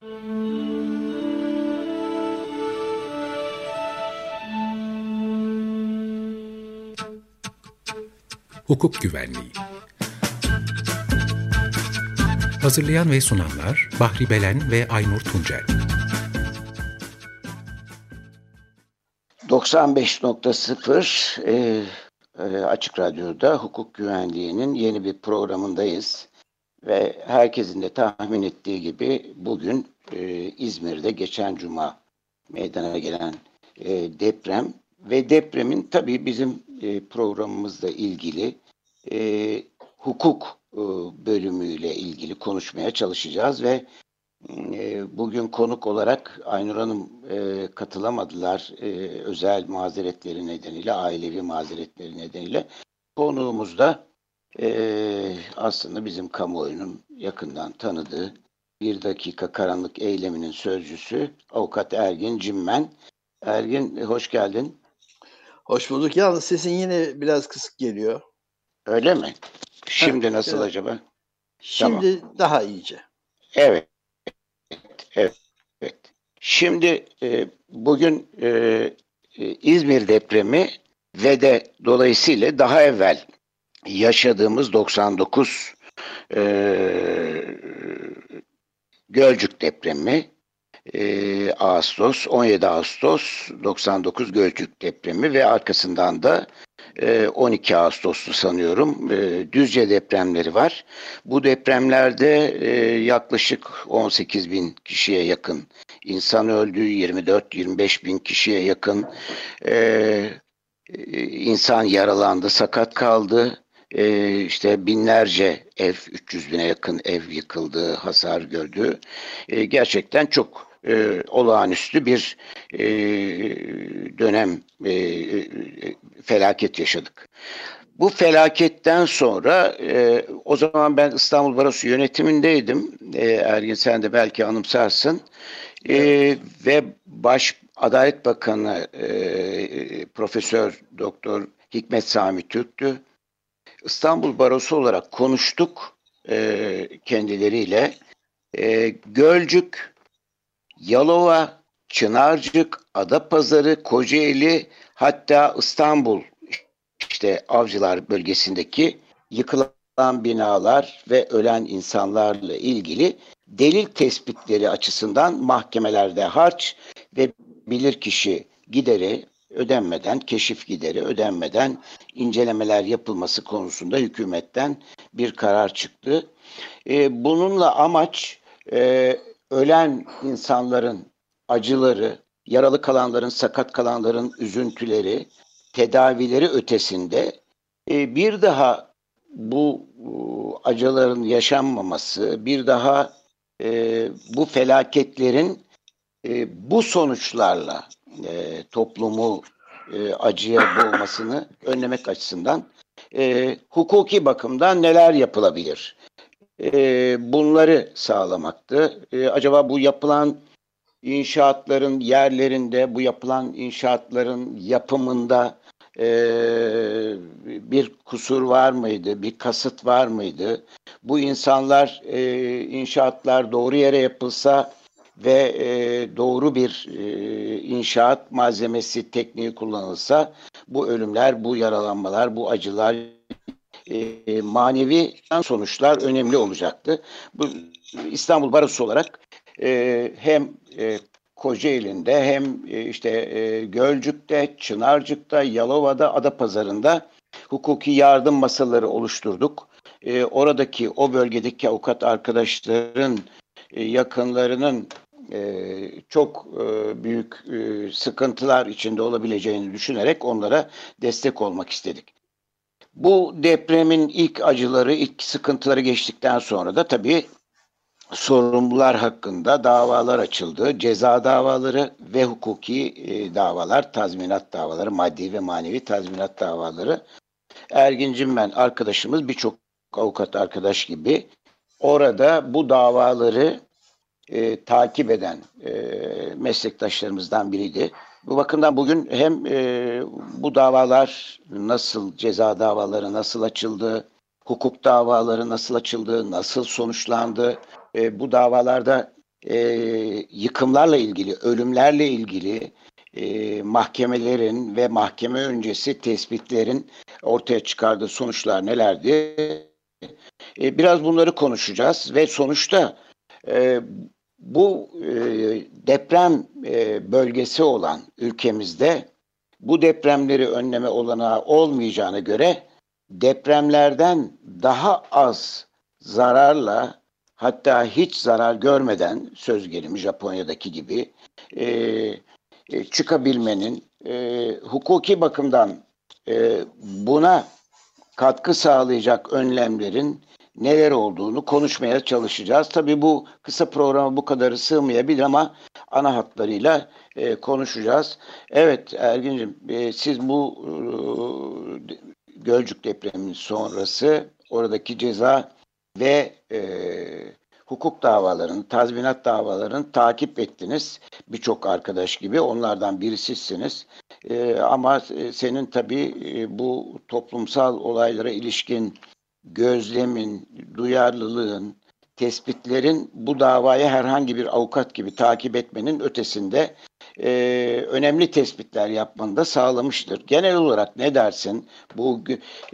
Hukuk Güvenliği Hazırlayan ve sunanlar Bahri Belen ve Aynur Tuncel 95.0 e, e, Açık Radyo'da hukuk güvenliğinin yeni bir programındayız. Ve herkesin de tahmin ettiği gibi bugün e, İzmir'de geçen cuma meydana gelen e, deprem ve depremin tabii bizim e, programımızla ilgili e, hukuk e, bölümüyle ilgili konuşmaya çalışacağız ve e, bugün konuk olarak Aynur Hanım e, katılamadılar e, özel mazeretleri nedeniyle, ailevi mazeretleri nedeniyle. Konuğumuz da e, aslında bizim kamuoyunun yakından tanıdığı bir dakika karanlık eyleminin sözcüsü avukat Ergin Cimmen. Ergin hoş geldin. Hoş bulduk. Yalnız sesin yine biraz kısık geliyor. Öyle mi? Şimdi Heh, nasıl evet. acaba? Şimdi tamam. daha iyice. Evet. Evet. evet. Şimdi e, bugün e, e, İzmir depremi ve de dolayısıyla daha evvel yaşadığımız 99 e, Gölcük depremi e, Ağustos 17 Ağustos 99 Gölcük depremi ve arkasından da 12 Ağustos'tu sanıyorum Düzce depremleri var. Bu depremlerde yaklaşık 18 bin kişiye yakın insan öldü, 24-25 bin kişiye yakın insan yaralandı, sakat kaldı. İşte binlerce ev, 300 bine yakın ev yıkıldı, hasar gördü. gerçekten çok e, olağanüstü bir e, dönem e, e, felaket yaşadık. Bu felaketten sonra e, o zaman ben İstanbul Barosu yönetimindeydim. E, Ergin sen de belki anımsarsın. E, ve baş Adalet Bakanı e, Profesör Doktor Hikmet Sami Türk'tü. İstanbul Barosu olarak konuştuk e, kendileriyle. E, Gölcük Yalova, Çınarcık, Adapazarı, Kocaeli hatta İstanbul işte Avcılar bölgesindeki yıkılan binalar ve ölen insanlarla ilgili delil tespitleri açısından mahkemelerde harç ve bilirkişi gideri ödenmeden, keşif gideri ödenmeden incelemeler yapılması konusunda hükümetten bir karar çıktı. Ee, bununla amaç e, ölen insanların acıları, yaralı kalanların, sakat kalanların üzüntüleri, tedavileri ötesinde e, bir daha bu acıların yaşanmaması, bir daha e, bu felaketlerin e, bu sonuçlarla toplumu acıya boğmasını önlemek açısından hukuki bakımdan neler yapılabilir? e, bunları sağlamaktı. E, acaba bu yapılan inşaatların yerlerinde, bu yapılan inşaatların yapımında e, bir kusur var mıydı, bir kasıt var mıydı? Bu insanlar, e, inşaatlar doğru yere yapılsa ve e, doğru bir e, inşaat malzemesi tekniği kullanılsa bu ölümler, bu yaralanmalar, bu acılar e, manevi sonuçlar önemli olacaktı. Bu İstanbul Barosu olarak e, hem e, Kocaeli'nde hem e, işte e, Gölcük'te, Çınarcık'ta, Yalova'da, Adapazarı'nda hukuki yardım masaları oluşturduk. E, oradaki o bölgedeki avukat arkadaşların e, yakınlarının e, çok e, büyük e, sıkıntılar içinde olabileceğini düşünerek onlara destek olmak istedik. Bu depremin ilk acıları, ilk sıkıntıları geçtikten sonra da tabii sorumlular hakkında davalar açıldı. Ceza davaları ve hukuki e, davalar, tazminat davaları, maddi ve manevi tazminat davaları. Ergin Cimmen arkadaşımız birçok avukat arkadaş gibi orada bu davaları e, takip eden e, meslektaşlarımızdan biriydi. Bu bakımdan bugün hem e, bu davalar nasıl, ceza davaları nasıl açıldı, hukuk davaları nasıl açıldı, nasıl sonuçlandı, e, bu davalarda e, yıkımlarla ilgili, ölümlerle ilgili e, mahkemelerin ve mahkeme öncesi tespitlerin ortaya çıkardığı sonuçlar nelerdi? E, biraz bunları konuşacağız ve sonuçta e, bu e, deprem e, bölgesi olan ülkemizde bu depremleri önleme olanağı olmayacağına göre depremlerden daha az zararla hatta hiç zarar görmeden söz gelimi Japonya'daki gibi e, e, çıkabilmenin e, hukuki bakımdan e, buna katkı sağlayacak önlemlerin neler olduğunu konuşmaya çalışacağız. Tabii bu kısa programa bu kadarı sığmayabilir ama ana hatlarıyla e, konuşacağız. Evet Ergin'cim e, siz bu e, Gölcük depreminin sonrası oradaki ceza ve e, hukuk davalarını, tazminat davalarını takip ettiniz. Birçok arkadaş gibi onlardan birisisiniz. E, ama senin tabii e, bu toplumsal olaylara ilişkin gözlemin, duyarlılığın, tespitlerin bu davayı herhangi bir avukat gibi takip etmenin ötesinde e, önemli tespitler yapmanı da sağlamıştır. Genel olarak ne dersin? Bu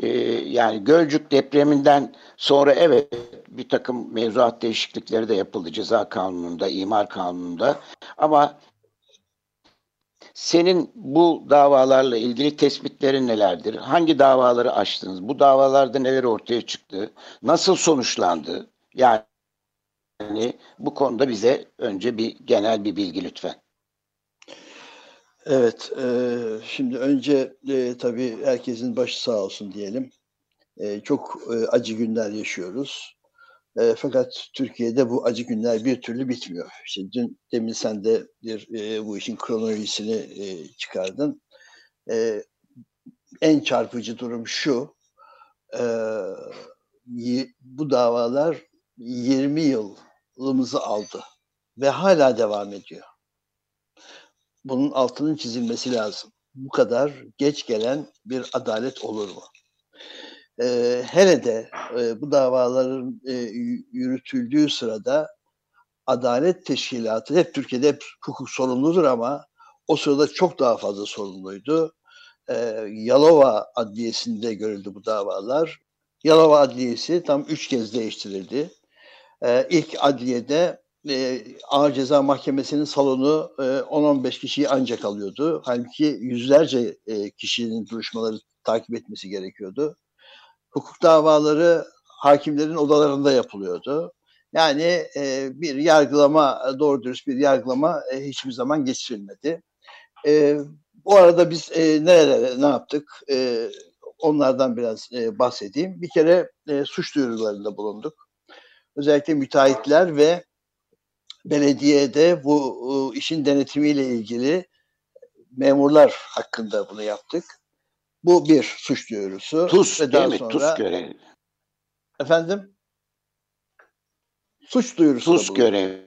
e, yani Gölcük depreminden sonra evet bir takım mevzuat değişiklikleri de yapıldı ceza kanununda, imar kanununda ama senin bu davalarla ilgili tespitlerin nelerdir? Hangi davaları açtınız? Bu davalarda neler ortaya çıktı? Nasıl sonuçlandı? Yani bu konuda bize önce bir genel bir bilgi lütfen. Evet, e, şimdi önce e, tabii herkesin başı sağ olsun diyelim. E, çok e, acı günler yaşıyoruz. E, fakat Türkiye'de bu acı günler bir türlü bitmiyor. İşte dün demin sen de bir e, bu işin kronolojisini e, çıkardın. E, en çarpıcı durum şu, e, bu davalar 20 yılımızı aldı ve hala devam ediyor. Bunun altının çizilmesi lazım. Bu kadar geç gelen bir adalet olur mu? E, hele de e, bu davaların e, yürütüldüğü sırada Adalet Teşkilatı hep Türkiye'de hep hukuk sorumludur ama o sırada çok daha fazla sorumluydu. E, Yalova Adliyesi'nde görüldü bu davalar. Yalova Adliyesi tam üç kez değiştirildi. E, ilk adliyede e, Ağır Ceza Mahkemesi'nin salonu e, 10-15 kişiyi ancak alıyordu. Halbuki yüzlerce e, kişinin duruşmaları takip etmesi gerekiyordu hukuk davaları hakimlerin odalarında yapılıyordu. Yani e, bir yargılama, doğru dürüst bir yargılama e, hiçbir zaman geçirilmedi. E, bu arada biz e, nerelere ne yaptık? E, onlardan biraz e, bahsedeyim. Bir kere e, suç duyurularında bulunduk. Özellikle müteahhitler ve belediyede bu e, işin denetimiyle ilgili memurlar hakkında bunu yaptık. Bu bir suç duyurusu. TUS ve değil mi? Sonra, TUS görevi. Efendim? Suç duyurusu. TUS görevi.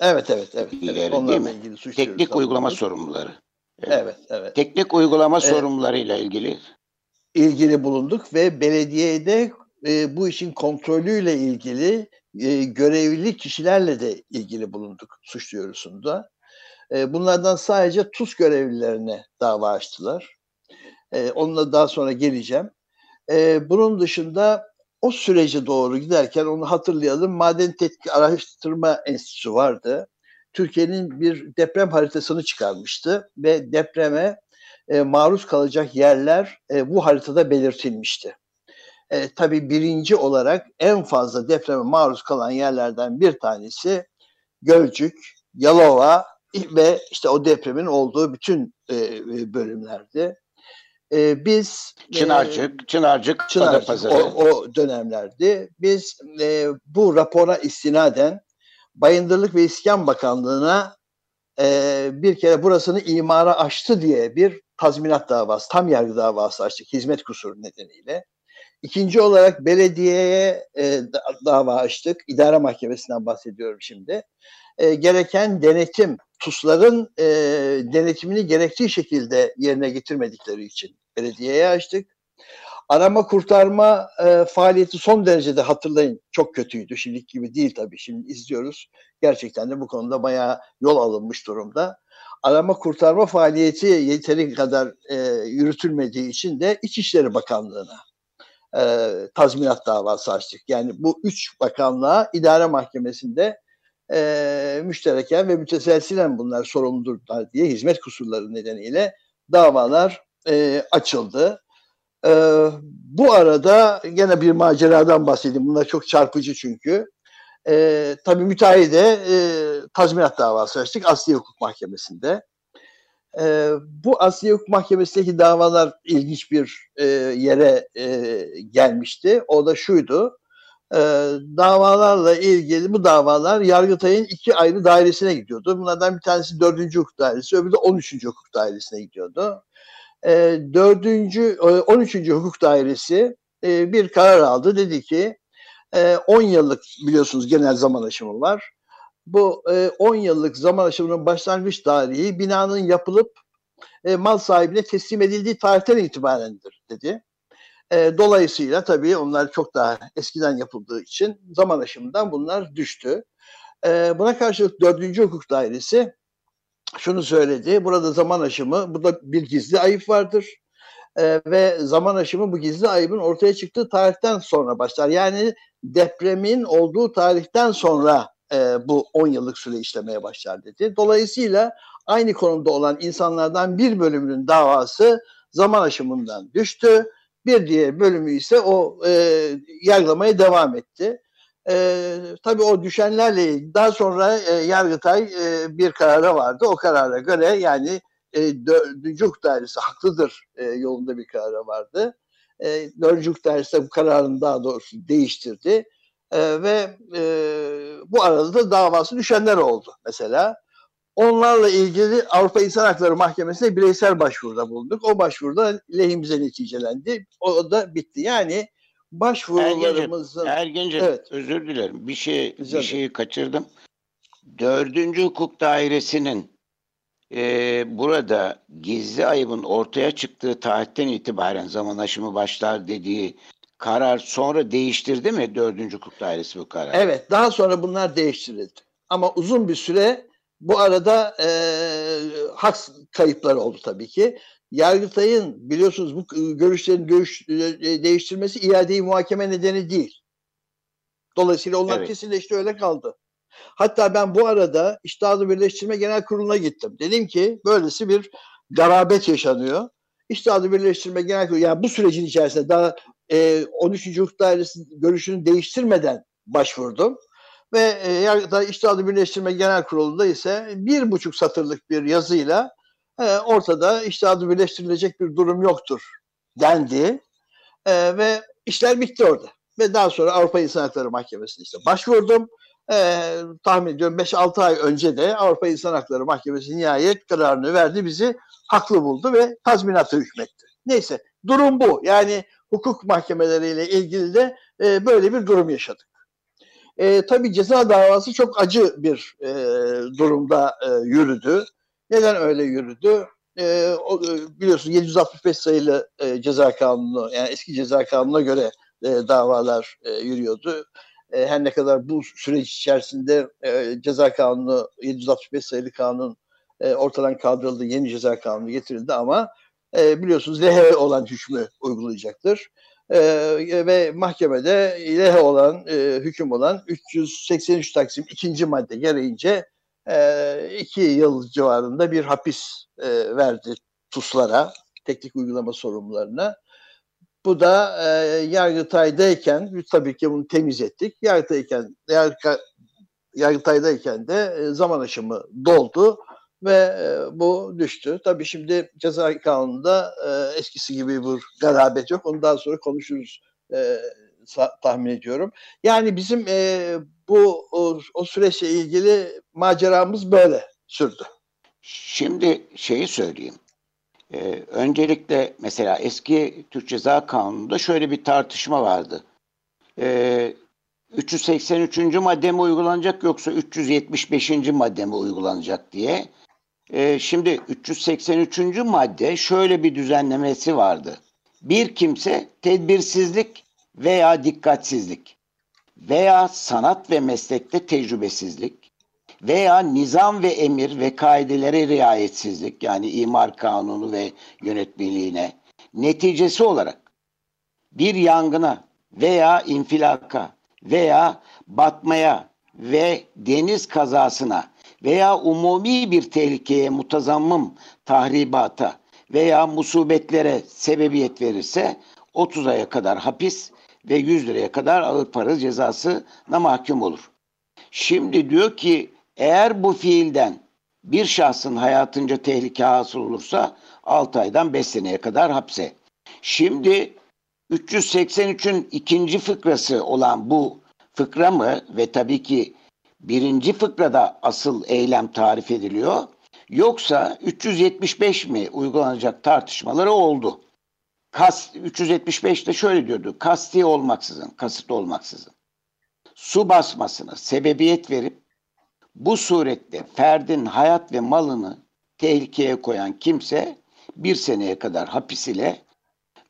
Evet, evet, evet. evet. Onlarla ilgili suç Teknik uygulama bulunduk. sorumluları. Evet. evet, evet. Teknik uygulama evet. sorumlularıyla ilgili. ilgili bulunduk ve belediyede e, bu işin kontrolüyle ilgili e, görevli kişilerle de ilgili bulunduk suç duyurusunda. E, bunlardan sadece TUS görevlilerine dava açtılar. E, onunla daha sonra geleceğim. E, bunun dışında o sürece doğru giderken onu hatırlayalım. Maden Tetkik Araştırma Enstitüsü vardı. Türkiye'nin bir deprem haritasını çıkarmıştı ve depreme e, maruz kalacak yerler e, bu haritada belirtilmişti. E, tabii birinci olarak en fazla depreme maruz kalan yerlerden bir tanesi Gölcük, Yalova ve işte o depremin olduğu bütün e, e bölümlerde. E, biz Çınarcık, e, Çınarcık, Çınarcık o, o dönemlerdi. Biz e, bu rapora istinaden Bayındırlık ve İskan Bakanlığı'na e, bir kere burasını imara açtı diye bir tazminat davası, tam yargı davası açtık hizmet kusuru nedeniyle. İkinci olarak belediyeye e, dava açtık. İdare Mahkemesi'nden bahsediyorum şimdi. E, gereken denetim TUS'ların e, denetimini gerektiği şekilde yerine getirmedikleri için belediyeye açtık. Arama kurtarma e, faaliyeti son derecede hatırlayın çok kötüydü. Şimdiki gibi değil tabii. Şimdi izliyoruz. Gerçekten de bu konuda bayağı yol alınmış durumda. Arama kurtarma faaliyeti yeteri kadar e, yürütülmediği için de İçişleri Bakanlığı'na e, tazminat davası açtık. Yani bu üç bakanlığa idare mahkemesinde e, müştereken ve müteselsilen bunlar sorumludurlar diye hizmet kusurları nedeniyle davalar e, açıldı. E, bu arada gene bir maceradan bahsedeyim. Bunlar çok çarpıcı çünkü. E, tabii müteahhide e, tazminat davası açtık Asli Hukuk Mahkemesi'nde. E, bu Asli Hukuk Mahkemesi'ndeki davalar ilginç bir e, yere e, gelmişti. O da şuydu. E, davalarla ilgili bu davalar Yargıtay'ın iki ayrı dairesine gidiyordu. Bunlardan bir tanesi 4. Hukuk Dairesi, öbürü de 13. Hukuk Dairesi'ne gidiyordu. E, 4. 13. Hukuk Dairesi e, bir karar aldı. Dedi ki e, 10 yıllık biliyorsunuz genel zaman aşımı var bu e, 10 yıllık zaman aşımının başlangıç tarihi binanın yapılıp e, mal sahibine teslim edildiği tarihten itibarendir dedi. E, dolayısıyla tabii onlar çok daha eskiden yapıldığı için zaman aşımından bunlar düştü. E, buna karşılık 4. Hukuk Dairesi şunu söyledi. Burada zaman aşımı, burada bir gizli ayıp vardır. E, ve zaman aşımı bu gizli ayıbın ortaya çıktığı tarihten sonra başlar. Yani depremin olduğu tarihten sonra e, bu 10 yıllık süre işlemeye başlar dedi. Dolayısıyla aynı konumda olan insanlardan bir bölümünün davası zaman aşımından düştü. Bir diğer bölümü ise o e, yargılamaya devam etti. E, tabii o düşenlerle daha sonra e, Yargıtay e, bir karara vardı. O karara göre yani e, dördüncü hukuk dairesi haklıdır e, yolunda bir karara vardı. E, dördüncü hukuk dairesi bu kararını daha doğrusu değiştirdi e, ve e, bu arada da davası düşenler oldu mesela. Onlarla ilgili Avrupa İnsan Hakları Mahkemesi'ne bireysel başvuruda bulunduk. O başvuruda lehimize neticelendi. O da bitti. Yani başvurularımızın... Ergence, evet. özür dilerim. Bir şey bir şeyi kaçırdım. Dördüncü hukuk dairesinin e, burada gizli ayıbın ortaya çıktığı tarihten itibaren zaman aşımı başlar dediği karar sonra değiştirdi mi dördüncü hukuk dairesi bu kararı? Evet daha sonra bunlar değiştirildi. Ama uzun bir süre bu arada e, hak kayıpları oldu tabii ki. Yargıtay'ın biliyorsunuz bu görüşlerin görüş, e, değiştirmesi iadeyi muhakeme nedeni değil. Dolayısıyla onlar evet. kesinleşti öyle kaldı. Hatta ben bu arada İştahlı Birleştirme Genel Kurulu'na gittim. Dedim ki böylesi bir garabet yaşanıyor. İştahlı Birleştirme Genel Kurulu yani bu sürecin içerisinde daha e, 13. Hukuk Dairesi görüşünü değiştirmeden başvurdum. Ve e, Yargıtay İştihadi Birleştirme Genel Kurulu'nda ise bir buçuk satırlık bir yazıyla e, ortada iştihadı birleştirilecek bir durum yoktur dendi. E, ve işler bitti orada. Ve daha sonra Avrupa İnsan Hakları Mahkemesi'ne işte başvurdum. E, tahmin ediyorum 5-6 ay önce de Avrupa İnsan Hakları Mahkemesi nihayet kararını verdi. Bizi haklı buldu ve tazminatı hükmetti. Neyse durum bu. Yani hukuk mahkemeleriyle ilgili de e, böyle bir durum yaşadık. E, tabii ceza davası çok acı bir e, durumda e, yürüdü. Neden öyle yürüdü? E, o, e, biliyorsunuz 765 sayılı e, ceza kanunu, yani eski ceza kanununa göre e, davalar e, yürüyordu. E, her ne kadar bu süreç içerisinde e, ceza kanunu, 765 sayılı kanun e, ortadan kaldırıldı, yeni ceza kanunu getirildi ama e, biliyorsunuz lehe olan hükmü uygulayacaktır. E, ve mahkemede lehe olan, e, hüküm olan 383 Taksim ikinci madde gereğince e, iki yıl civarında bir hapis e, verdi TUS'lara, teknik uygulama sorumlularına. Bu da e, Yargıtay'dayken, tabii ki bunu temiz ettik. Yargıtay'dayken, Yargı, Yargıtay'dayken de e, zaman aşımı doldu ve e, bu düştü. Tabii şimdi ceza kanununda e, eskisi gibi bir garabet yok. Onu daha sonra konuşuruz e, tahmin ediyorum. Yani bizim bu o, o süreçle ilgili maceramız böyle sürdü. Şimdi şeyi söyleyeyim. Ee, öncelikle mesela eski Türk Ceza Kanunu'nda şöyle bir tartışma vardı. Ee, 383. madde mi uygulanacak yoksa 375. madde mi uygulanacak diye. E, şimdi 383. madde şöyle bir düzenlemesi vardı. bir kimse tedbirsizlik veya dikkatsizlik veya sanat ve meslekte tecrübesizlik veya nizam ve emir ve kaidelere riayetsizlik yani imar kanunu ve yönetmeliğine neticesi olarak bir yangına veya infilaka veya batmaya ve deniz kazasına veya umumi bir tehlikeye mutazammım tahribata veya musibetlere sebebiyet verirse 30 aya kadar hapis ve 100 liraya kadar ağır para cezasına mahkum olur. Şimdi diyor ki eğer bu fiilden bir şahsın hayatınca tehlike hasıl olursa 6 aydan 5 seneye kadar hapse. Şimdi 383'ün ikinci fıkrası olan bu fıkra mı ve tabii ki birinci fıkrada asıl eylem tarif ediliyor. Yoksa 375 mi uygulanacak tartışmaları oldu. Kas, 375'te şöyle diyordu. Kasti olmaksızın, kasıt olmaksızın. Su basmasına sebebiyet verip bu surette ferdin hayat ve malını tehlikeye koyan kimse bir seneye kadar hapis ile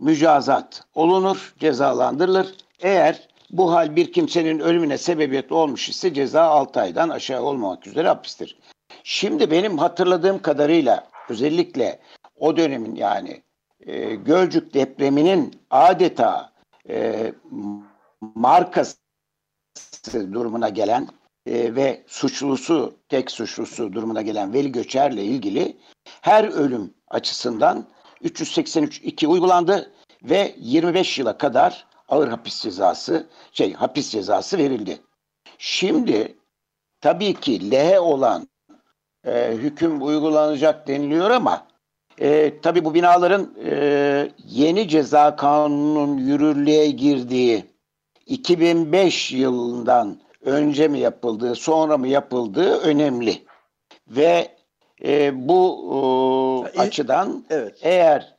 mücazat olunur, cezalandırılır. Eğer bu hal bir kimsenin ölümüne sebebiyet olmuş ise ceza 6 aydan aşağı olmamak üzere hapistir. Şimdi benim hatırladığım kadarıyla özellikle o dönemin yani e, Gölcük depreminin adeta e, markası durumuna gelen e, ve suçlusu, tek suçlusu durumuna gelen Veli Göçer'le ilgili her ölüm açısından 383-2 uygulandı ve 25 yıla kadar ağır hapis cezası, şey hapis cezası verildi. Şimdi tabii ki lehe olan e, hüküm uygulanacak deniliyor ama e, tabii bu binaların e, yeni ceza kanununun yürürlüğe girdiği 2005 yılından önce mi yapıldığı, sonra mı yapıldığı önemli. Ve e, bu e, açıdan evet. eğer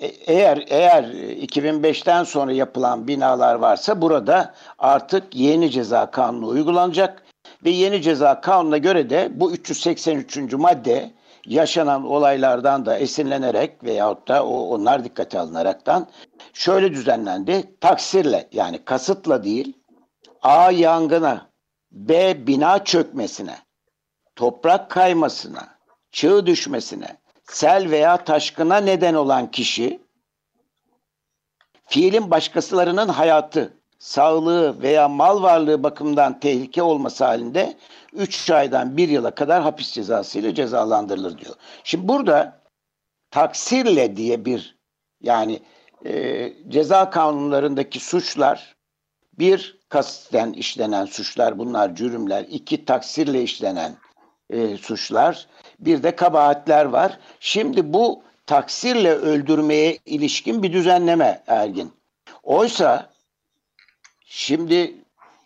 eğer eğer 2005'ten sonra yapılan binalar varsa burada artık yeni ceza kanunu uygulanacak ve yeni ceza kanununa göre de bu 383. madde yaşanan olaylardan da esinlenerek veyahut da onlar dikkate alınaraktan şöyle düzenlendi. Taksirle yani kasıtla değil A yangına, B bina çökmesine, toprak kaymasına, çığ düşmesine, sel veya taşkına neden olan kişi fiilin başkasılarının hayatı, sağlığı veya mal varlığı bakımından tehlike olması halinde 3 aydan 1 yıla kadar hapis cezası ile cezalandırılır diyor. Şimdi burada taksirle diye bir yani e, ceza kanunlarındaki suçlar bir kasten işlenen suçlar bunlar cürümler, iki taksirle işlenen e, suçlar, bir de kabahatler var. Şimdi bu taksirle öldürmeye ilişkin bir düzenleme Ergin. Oysa şimdi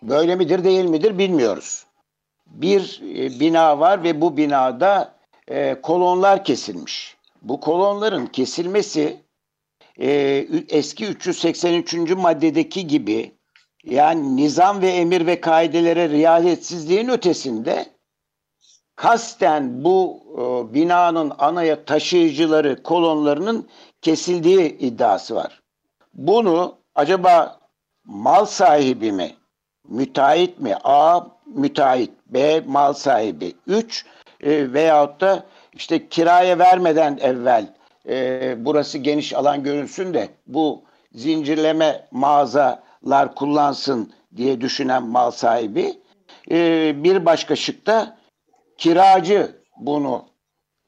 böyle midir değil midir bilmiyoruz. Bir e, bina var ve bu binada e, kolonlar kesilmiş. Bu kolonların kesilmesi e, eski 383. maddedeki gibi yani nizam ve emir ve kaidelere riayetsizliğin ötesinde kasten bu e, binanın anaya taşıyıcıları, kolonlarının kesildiği iddiası var. Bunu acaba mal sahibi mi, müteahhit mi? A müteahhit, B mal sahibi. Üç e, veyahut da işte kiraya vermeden evvel e, burası geniş alan görünsün de bu zincirleme mağazalar kullansın diye düşünen mal sahibi. E, bir başka şıkta kiracı bunu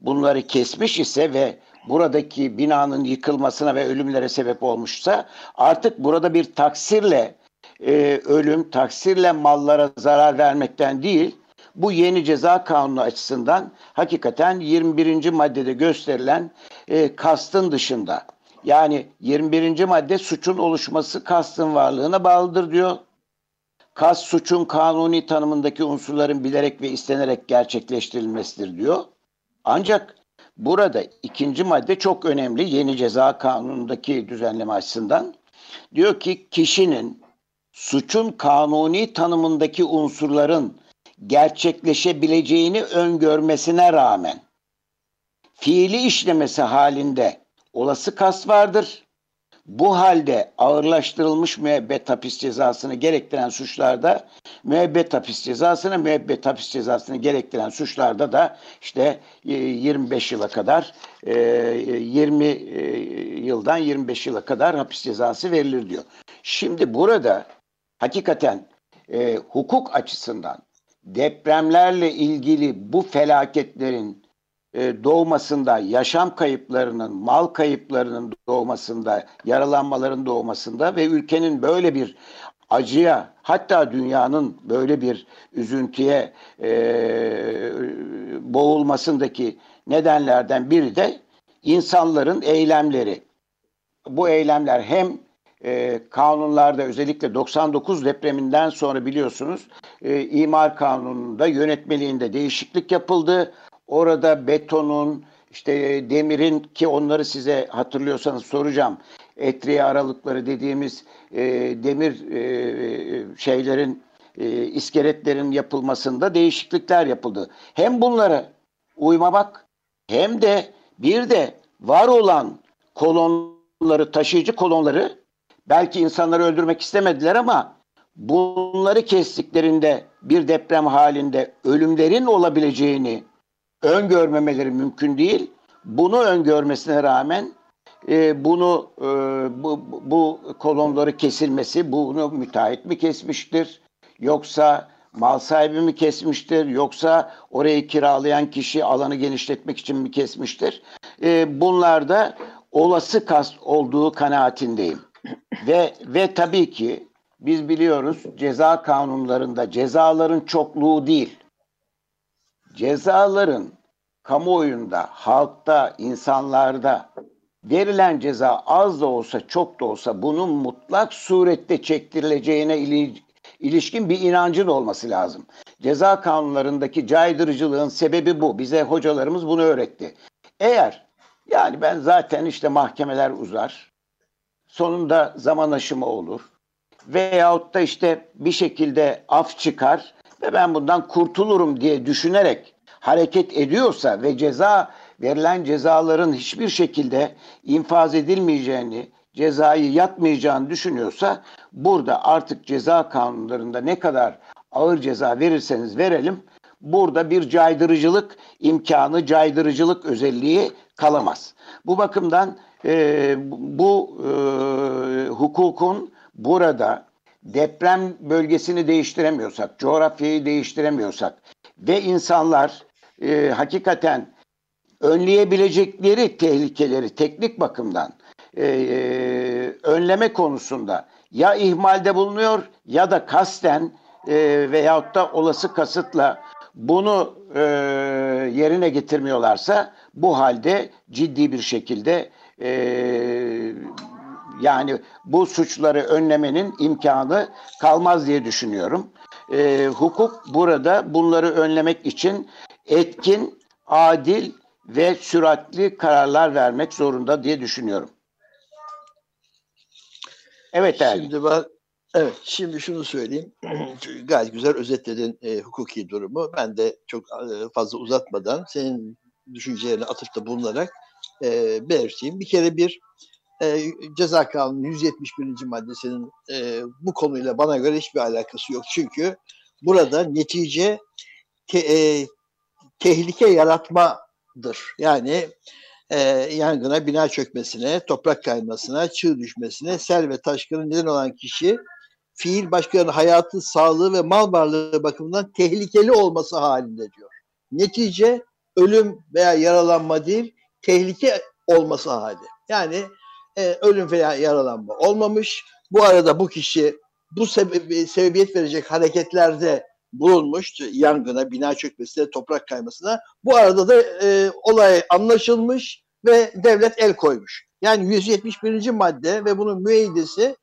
bunları kesmiş ise ve buradaki binanın yıkılmasına ve ölümlere sebep olmuşsa artık burada bir taksirle e, ölüm, taksirle mallara zarar vermekten değil, bu yeni ceza kanunu açısından hakikaten 21. maddede gösterilen e, kastın dışında. Yani 21. madde suçun oluşması kastın varlığına bağlıdır diyor. Kas suçun kanuni tanımındaki unsurların bilerek ve istenerek gerçekleştirilmesidir diyor. Ancak burada ikinci madde çok önemli yeni ceza kanunundaki düzenleme açısından. Diyor ki kişinin suçun kanuni tanımındaki unsurların gerçekleşebileceğini öngörmesine rağmen fiili işlemesi halinde olası kas vardır. Bu halde ağırlaştırılmış müebbet hapis cezasını gerektiren suçlarda müebbet hapis cezasını, müebbet hapis cezasını gerektiren suçlarda da işte 25 e, yıla kadar 20 e, e, yıldan 25 yıla kadar hapis cezası verilir diyor. Şimdi burada hakikaten hukuk açısından depremlerle ilgili bu felaketlerin doğmasında, yaşam kayıplarının, mal kayıplarının doğmasında, yaralanmaların doğmasında ve ülkenin böyle bir acıya, hatta dünyanın böyle bir üzüntüye e, boğulmasındaki nedenlerden biri de insanların eylemleri. Bu eylemler hem e, kanunlarda özellikle 99 depreminden sonra biliyorsunuz e, imar kanununda yönetmeliğinde değişiklik yapıldı. Orada betonun, işte e, demirin ki onları size hatırlıyorsanız soracağım. Etriye aralıkları dediğimiz e, demir e, şeylerin, e, iskeletlerin yapılmasında değişiklikler yapıldı. Hem bunlara uymamak hem de bir de var olan kolonları, taşıyıcı kolonları belki insanları öldürmek istemediler ama bunları kestiklerinde bir deprem halinde ölümlerin olabileceğini öngörmemeleri mümkün değil. Bunu öngörmesine rağmen e, bunu e, bu, bu kolonları kesilmesi bunu müteahhit mi kesmiştir? Yoksa mal sahibi mi kesmiştir? Yoksa orayı kiralayan kişi alanı genişletmek için mi kesmiştir? E, bunlar da olası kast olduğu kanaatindeyim. ve ve tabii ki biz biliyoruz ceza kanunlarında cezaların çokluğu değil cezaların kamuoyunda, halkta, insanlarda verilen ceza az da olsa çok da olsa bunun mutlak surette çektirileceğine ilişkin bir inancın olması lazım. Ceza kanunlarındaki caydırıcılığın sebebi bu. Bize hocalarımız bunu öğretti. Eğer yani ben zaten işte mahkemeler uzar, sonunda zaman aşımı olur veyahut da işte bir şekilde af çıkar ve ben bundan kurtulurum diye düşünerek hareket ediyorsa ve ceza verilen cezaların hiçbir şekilde infaz edilmeyeceğini, cezayı yatmayacağını düşünüyorsa burada artık ceza kanunlarında ne kadar ağır ceza verirseniz verelim burada bir caydırıcılık imkanı, caydırıcılık özelliği kalamaz. Bu bakımdan e, bu e, hukukun burada deprem bölgesini değiştiremiyorsak, coğrafyayı değiştiremiyorsak ve insanlar e, hakikaten önleyebilecekleri tehlikeleri teknik bakımdan e, e, önleme konusunda ya ihmalde bulunuyor ya da kasten e, veyahut da olası kasıtla bunu e, yerine getirmiyorlarsa bu halde ciddi bir şekilde e, yani bu suçları önlemenin imkanı kalmaz diye düşünüyorum. E, hukuk burada bunları önlemek için etkin, adil ve süratli kararlar vermek zorunda diye düşünüyorum. Evet Ergin. Şimdi ben Evet, şimdi şunu söyleyeyim. Gayet güzel özetledin e, hukuki durumu. Ben de çok e, fazla uzatmadan senin düşüncelerine atıfta bulunarak e, belirteyim. Bir kere bir e, ceza kanunu 171. maddesinin e, bu konuyla bana göre hiçbir alakası yok. Çünkü burada netice te, e, tehlike yaratmadır. Yani e, yangına, bina çökmesine, toprak kaymasına, çığ düşmesine, sel ve taşkına neden olan kişi fiil başkalarının hayatı, sağlığı ve mal varlığı bakımından tehlikeli olması halinde diyor. Netice ölüm veya yaralanma değil, tehlike olması hali. Yani e, ölüm veya yaralanma olmamış. Bu arada bu kişi bu sebebi, sebebiyet verecek hareketlerde bulunmuş yangına, bina çökmesine, toprak kaymasına. Bu arada da e, olay anlaşılmış ve devlet el koymuş. Yani 171. madde ve bunun müeyyidesi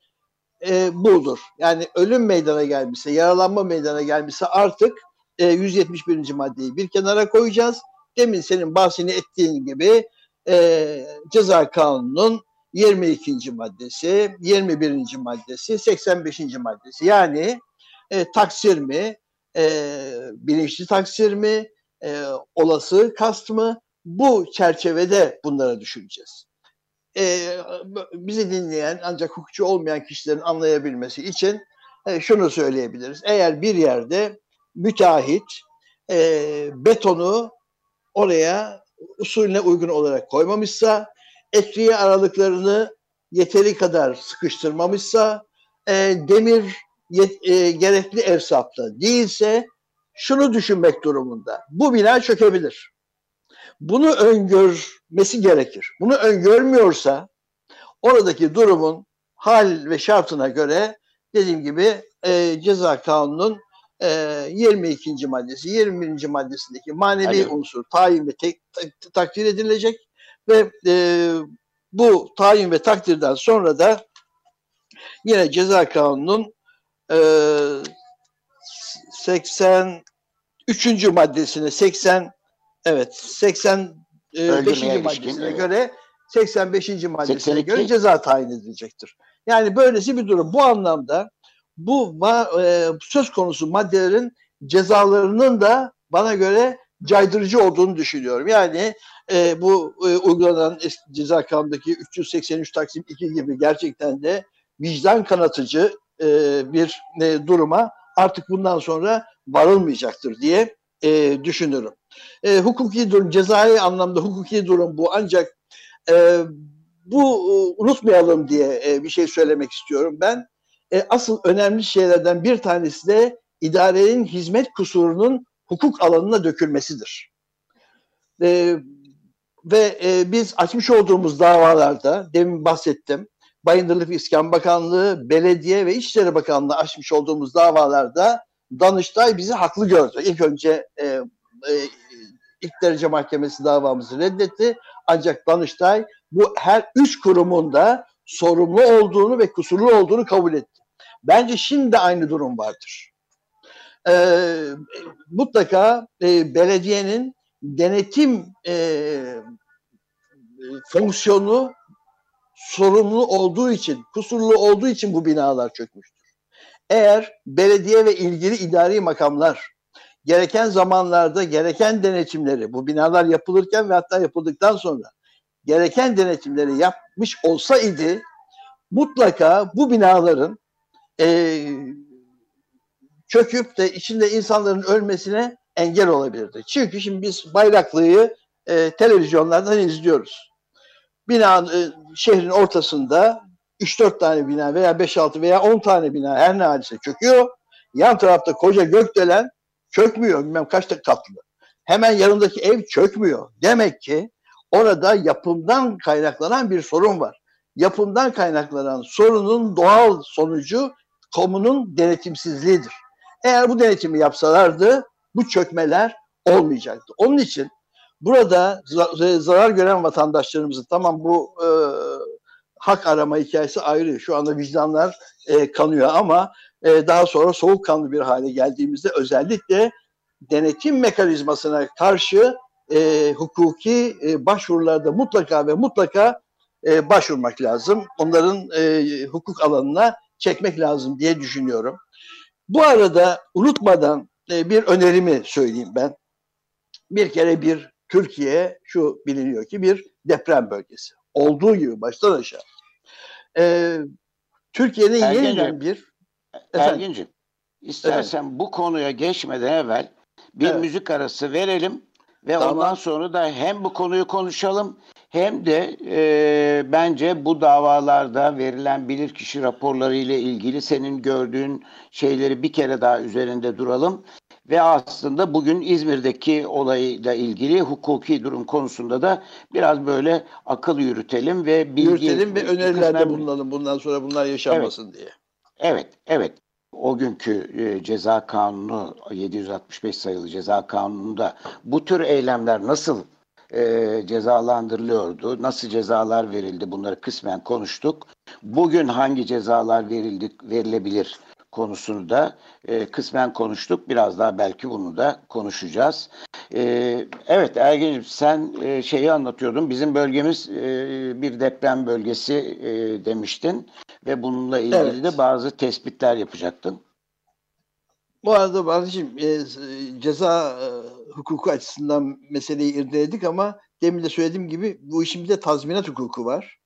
e, budur. Yani ölüm meydana gelmişse, yaralanma meydana gelmişse artık e, 171. maddeyi bir kenara koyacağız. Demin senin bahsini ettiğin gibi e, ceza kanunun 22. maddesi, 21. maddesi, 85. maddesi. Yani e, taksir mi, e, bilinçli taksir mi, e, olası kast mı? Bu çerçevede bunlara düşüneceğiz. e, bizi dinleyen ancak hukukçu olmayan kişilerin anlayabilmesi için e, şunu söyleyebiliriz. Eğer bir yerde müteahhit e, betonu oraya usulüne uygun olarak koymamışsa, ekriye aralıklarını yeteri kadar sıkıştırmamışsa, e, demir yet, e, gerekli evsapta değilse şunu düşünmek durumunda. Bu bina çökebilir. Bunu öngörmesi gerekir. Bunu öngörmüyorsa oradaki durumun hal ve şartına göre dediğim gibi e, ceza kanunun e, 22. maddesi, 21. maddesindeki manevi Hayır. unsur tayin ve tek, tak- takdir edilecek ve e, bu tayin ve takdirden sonra da yine ceza kanunun e, 83. maddesine 80 evet 80 e, Öldürmeye 5. ilişkin, maddesine evet. göre 85. maddesine 82. göre ceza tayin edilecektir. Yani böylesi bir durum. Bu anlamda bu e, söz konusu maddelerin cezalarının da bana göre caydırıcı olduğunu düşünüyorum. Yani e, bu e, uygulanan eski ceza kanundaki 383 Taksim 2 gibi gerçekten de vicdan kanatıcı e, bir e, duruma artık bundan sonra varılmayacaktır diye e, düşünürüm. E, hukuki durum, cezai anlamda hukuki durum bu ancak e, bu e, unutmayalım diye e, bir şey söylemek istiyorum ben. E, asıl önemli şeylerden bir tanesi de idarenin hizmet kusurunun hukuk alanına dökülmesidir. E, ve e, biz açmış olduğumuz davalarda, demin bahsettim, Bayındırlık İskan Bakanlığı, Belediye ve İçişleri Bakanlığı açmış olduğumuz davalarda Danıştay bizi haklı gördü. İlk önce e, e, ilk derece mahkemesi davamızı reddetti. Ancak Danıştay bu her üç kurumun da sorumlu olduğunu ve kusurlu olduğunu kabul etti. Bence şimdi aynı durum vardır. Ee, mutlaka e, belediyenin denetim e, fonksiyonu sorumlu olduğu için, kusurlu olduğu için bu binalar çökmüştür. Eğer belediye ve ilgili idari makamlar gereken zamanlarda gereken denetimleri, bu binalar yapılırken ve hatta yapıldıktan sonra gereken denetimleri yapmış olsaydı mutlaka bu binaların e, çöküp de içinde insanların ölmesine engel olabilirdi. Çünkü şimdi biz Bayraklı'yı e, televizyonlardan izliyoruz. Bina e, şehrin ortasında 3-4 tane bina veya 5-6 veya 10 tane bina her ne hadise çöküyor. Yan tarafta koca gökdelen çökmüyor. Bilmem kaç katlı. Hemen yanındaki ev çökmüyor. Demek ki orada yapımdan kaynaklanan bir sorun var. Yapımdan kaynaklanan sorunun doğal sonucu komunun denetimsizliğidir. Eğer bu denetimi yapsalardı bu çökmeler olmayacaktı. Onun için burada za- zarar gören vatandaşlarımızın tamam bu e, hak arama hikayesi ayrı. Şu anda vicdanlar e, kanıyor ama e, daha sonra soğukkanlı bir hale geldiğimizde özellikle denetim mekanizmasına karşı e, hukuki e, başvurularda mutlaka ve mutlaka e, başvurmak lazım. Onların e, hukuk alanına çekmek lazım diye düşünüyorum. Bu arada unutmadan e, bir önerimi söyleyeyim ben. Bir kere bir Türkiye şu biliniyor ki bir deprem bölgesi. Olduğu gibi baştan aşağı. E, Türkiye'nin Ergenci. yeniden bir Efendim? Ergin'cim istersen bu konuya geçmeden evvel bir Evet. müzik arası verelim ve Tamam. ondan sonra da hem bu konuyu konuşalım hem de e, bence bu davalarda verilen bilirkişi raporları ile ilgili senin gördüğün şeyleri bir kere daha üzerinde duralım. Ve aslında bugün İzmir'deki olayla ilgili hukuki durum konusunda da biraz böyle akıl yürütelim ve bilgi yürütelim ve önerilerde bulunalım bundan sonra bunlar yaşanmasın diye. Evet, evet. O günkü e, ceza kanunu 765 sayılı ceza kanununda bu tür eylemler nasıl e, cezalandırılıyordu? Nasıl cezalar verildi? Bunları kısmen konuştuk. Bugün hangi cezalar verildi, verilebilir konusunu da e, kısmen konuştuk. Biraz daha belki bunu da konuşacağız. E, evet Ergen'ciğim sen e, şeyi anlatıyordun. Bizim bölgemiz e, bir deprem bölgesi e, demiştin ve bununla ilgili Evet. de bazı tespitler yapacaktın. Bu arada Barış'ım e, ceza e, hukuku açısından meseleyi irdeledik ama demin de söylediğim gibi bu işin bir de tazminat hukuku var.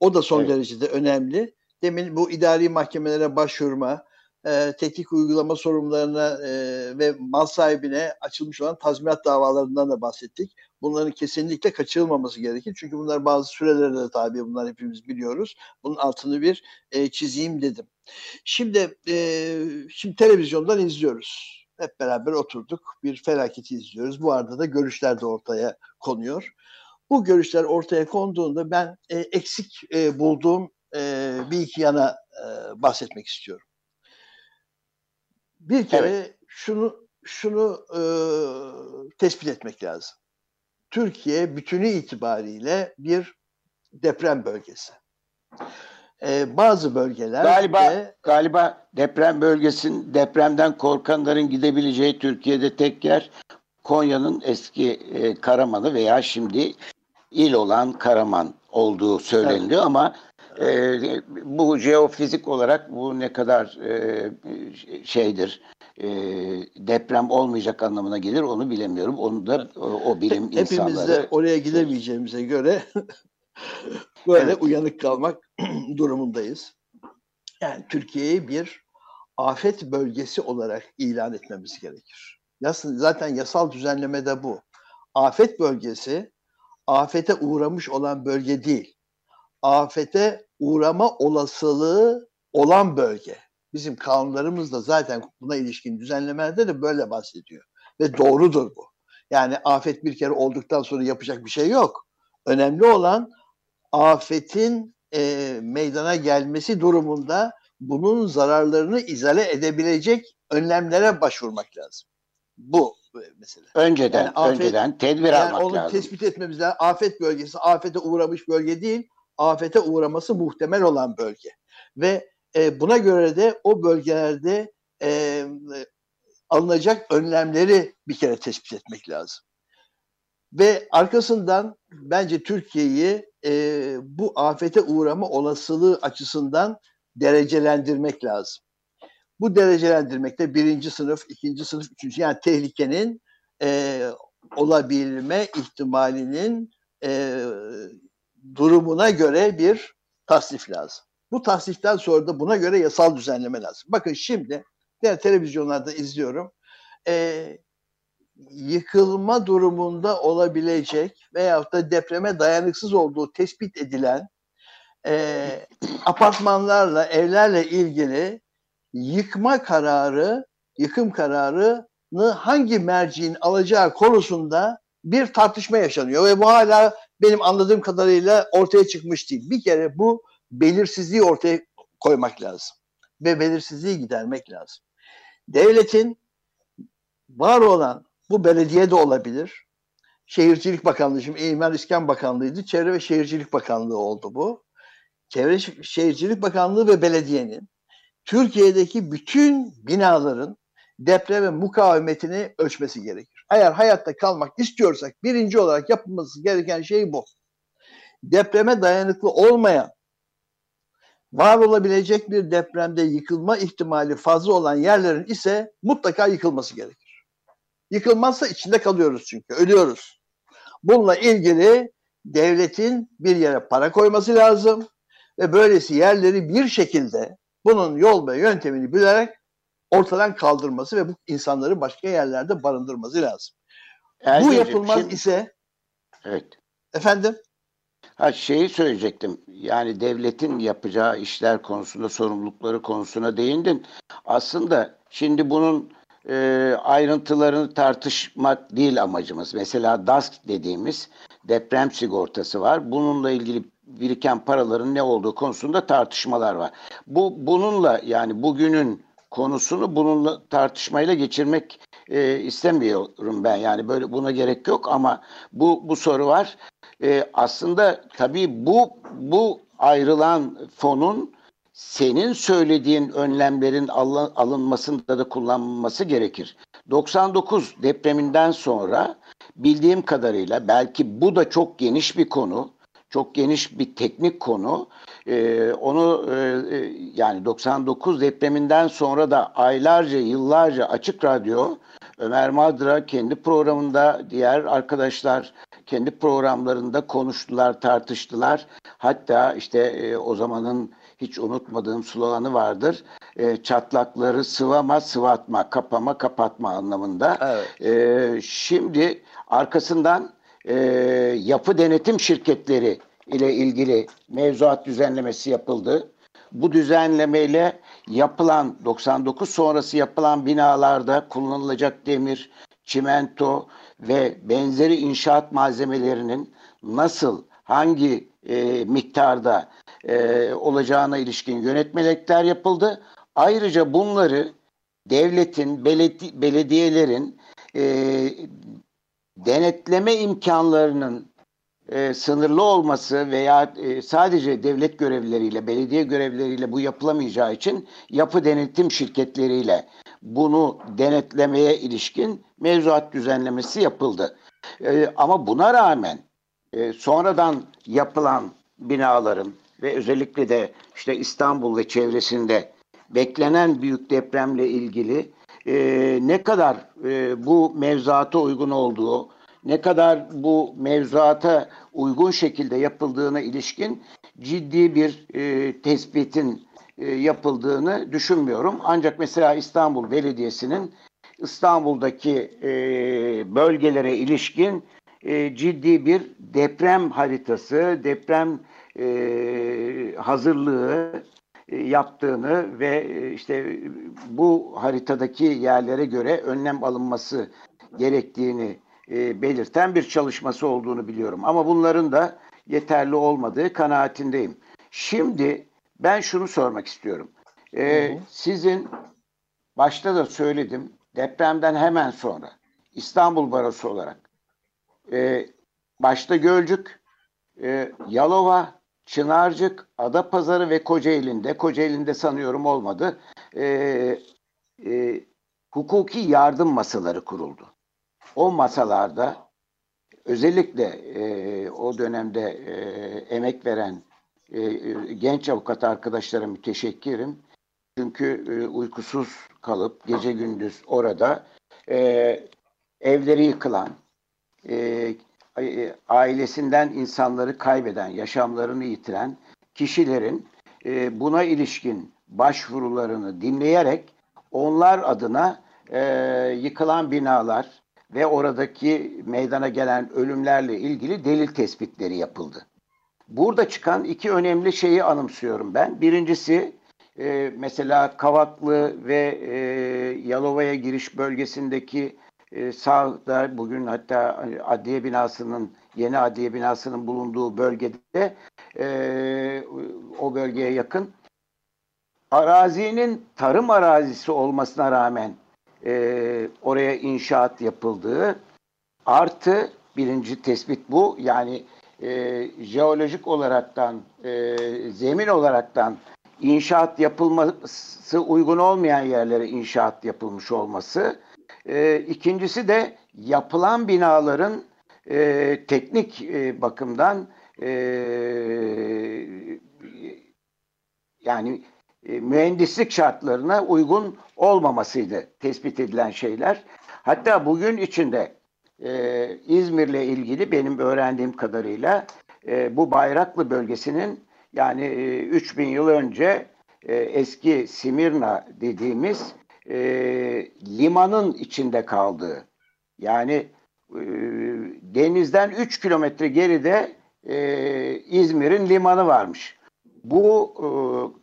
O da son evet. derecede önemli. Demin bu idari mahkemelere başvurma, e, teknik uygulama sorumlularına e, ve mal sahibine açılmış olan tazminat davalarından da bahsettik. Bunların kesinlikle kaçırılmaması gerekir. Çünkü bunlar bazı sürelere de tabi bunlar hepimiz biliyoruz. Bunun altını bir e, çizeyim dedim. Şimdi e, şimdi televizyondan izliyoruz. Hep beraber oturduk. Bir felaketi izliyoruz. Bu arada da görüşler de ortaya konuyor. Bu görüşler ortaya konduğunda ben e, eksik e, bulduğum e, bir iki yana e, bahsetmek istiyorum. Bir kere evet. şunu şunu e, tespit etmek lazım. Türkiye bütünü itibariyle bir deprem bölgesi. Ee, bazı bölgeler galiba de, galiba deprem bölgesinin depremden korkanların gidebileceği Türkiye'de tek yer Konya'nın eski e, Karaman'ı veya şimdi il olan Karaman olduğu söyleniliyor evet. ama e, bu jeofizik olarak bu ne kadar e, şeydir e, deprem olmayacak anlamına gelir onu bilemiyorum. Onu da o, o bilim Hepimiz insanları... Hepimiz de oraya gidemeyeceğimize göre böyle evet. uyanık kalmak durumundayız. Yani Türkiye'yi bir afet bölgesi olarak ilan etmemiz gerekir. Zaten yasal düzenleme de bu. Afet bölgesi afete uğramış olan bölge değil. Afete uğrama olasılığı olan bölge. Bizim kanunlarımız da zaten buna ilişkin düzenlemelerde de böyle bahsediyor. Ve doğrudur bu. Yani afet bir kere olduktan sonra yapacak bir şey yok. Önemli olan afetin e, meydana gelmesi durumunda bunun zararlarını izale edebilecek önlemlere başvurmak lazım. Bu mesela. Önceden, yani afet, önceden tedbir yani almak onu lazım. tespit etmemiz lazım. Afet bölgesi, afete uğramış bölge değil, afete uğraması muhtemel olan bölge. Ve e, buna göre de o bölgelerde e, alınacak önlemleri bir kere tespit etmek lazım. Ve arkasından bence Türkiye'yi e, bu afete uğrama olasılığı açısından derecelendirmek lazım. Bu derecelendirmekte birinci sınıf, ikinci sınıf, üçüncü yani tehlikenin e, olabilme ihtimalinin e, durumuna göre bir tasnif lazım. Bu tasniften sonra da buna göre yasal düzenleme lazım. Bakın şimdi diğer televizyonlarda izliyorum. E, yıkılma durumunda olabilecek veyahut da depreme dayanıksız olduğu tespit edilen e, apartmanlarla, evlerle ilgili yıkma kararı, yıkım kararını hangi merciğin alacağı konusunda bir tartışma yaşanıyor ve bu hala benim anladığım kadarıyla ortaya çıkmış değil. Bir kere bu belirsizliği ortaya koymak lazım ve belirsizliği gidermek lazım. Devletin var olan bu belediye de olabilir. Şehircilik Bakanlığı, şimdi İmar İskan Bakanlığı'ydı. Çevre ve Şehircilik Bakanlığı oldu bu. Çevre Şehircilik Bakanlığı ve belediyenin Türkiye'deki bütün binaların depreme mukavemetini ölçmesi gerekir. Eğer hayatta kalmak istiyorsak birinci olarak yapılması gereken şey bu. Depreme dayanıklı olmayan, var olabilecek bir depremde yıkılma ihtimali fazla olan yerlerin ise mutlaka yıkılması gerekir. Yıkılmazsa içinde kalıyoruz çünkü, ölüyoruz. Bununla ilgili devletin bir yere para koyması lazım ve böylesi yerleri bir şekilde bunun yol ve yöntemini bilerek ortadan kaldırması ve bu insanları başka yerlerde barındırması lazım. Yani bu yapılmaz şimdi, ise evet. Efendim? Ha şeyi söyleyecektim. Yani devletin yapacağı işler konusunda, sorumlulukları konusuna değindin. Aslında şimdi bunun e, ayrıntılarını tartışmak değil amacımız. Mesela DASK dediğimiz deprem sigortası var. Bununla ilgili biriken paraların ne olduğu konusunda tartışmalar var. Bu bununla yani bugünün konusunu bununla tartışmayla geçirmek e, istemiyorum ben. Yani böyle buna gerek yok ama bu bu soru var. E, aslında tabii bu bu ayrılan fonun senin söylediğin önlemlerin alınmasında da kullanılması gerekir. 99 depreminden sonra bildiğim kadarıyla belki bu da çok geniş bir konu, çok geniş bir teknik konu. Ee, onu e, e yani 99 depreminden sonra da aylarca, yıllarca Açık Radyo, Ömer Madra kendi programında, diğer arkadaşlar kendi programlarında konuştular, tartıştılar. Hatta işte e, o zamanın hiç unutmadığım sloganı vardır. E, çatlakları sıvama, sıvatma, kapama, kapatma anlamında. Evet. E, şimdi arkasından e, yapı denetim şirketleri ile ilgili mevzuat düzenlemesi yapıldı. Bu düzenlemeyle yapılan 99 sonrası yapılan binalarda kullanılacak demir, çimento ve benzeri inşaat malzemelerinin nasıl, hangi e, miktarda e, olacağına ilişkin yönetmelikler yapıldı. Ayrıca bunları devletin, beledi belediyelerin e, denetleme imkanlarının e, sınırlı olması veya e, sadece devlet görevlileriyle, belediye görevlileriyle bu yapılamayacağı için yapı denetim şirketleriyle bunu denetlemeye ilişkin mevzuat düzenlemesi yapıldı. E, ama buna rağmen e, sonradan yapılan binaların ve özellikle de işte İstanbul ve çevresinde beklenen büyük depremle ilgili e, ne kadar e, bu mevzuata uygun olduğu, ne kadar bu mevzuata uygun şekilde yapıldığına ilişkin ciddi bir e, tespitin e, yapıldığını düşünmüyorum. Ancak mesela İstanbul Belediyesi'nin İstanbul'daki e, bölgelere ilişkin e, ciddi bir deprem haritası, deprem e, hazırlığı yaptığını ve e, işte bu haritadaki yerlere göre önlem alınması gerektiğini e, belirten bir çalışması olduğunu biliyorum. Ama bunların da yeterli olmadığı kanaatindeyim. Şimdi ben şunu sormak istiyorum. Ee, sizin başta da söyledim depremden hemen sonra İstanbul Barosu olarak e, başta Gölcük, e, Yalova, Çınarcık, Adapazarı ve Kocaeli'nde, Kocaeli'nde sanıyorum olmadı, e, e, hukuki yardım masaları kuruldu. O masalarda özellikle e, o dönemde e, emek veren e, e, genç avukat arkadaşlara müteşekkirim. Çünkü e, uykusuz kalıp gece gündüz orada e, evleri yıkılan, e, ailesinden insanları kaybeden, yaşamlarını yitiren kişilerin e, buna ilişkin başvurularını dinleyerek onlar adına e, yıkılan binalar ve oradaki meydana gelen ölümlerle ilgili delil tespitleri yapıldı. Burada çıkan iki önemli şeyi anımsıyorum ben. Birincisi e, mesela Kavaklı ve e, Yalova'ya giriş bölgesindeki e, sağda bugün hatta hani, adliye binasının yeni adliye binasının bulunduğu bölgede e, o bölgeye yakın arazinin tarım arazisi olmasına rağmen e, oraya inşaat yapıldığı artı birinci tespit bu. Yani e, jeolojik olaraktan e, zemin olaraktan inşaat yapılması uygun olmayan yerlere inşaat yapılmış olması e, ikincisi de yapılan binaların e, teknik e, bakımdan e, yani e, mühendislik şartlarına uygun olmamasıydı tespit edilen şeyler. Hatta bugün içinde e, İzmir'le ilgili benim öğrendiğim kadarıyla e, bu Bayraklı bölgesinin yani e, 3000 yıl önce e, eski Simirna dediğimiz e, limanın içinde kaldığı yani e, denizden 3 kilometre geride e, İzmir'in limanı varmış. Bu e,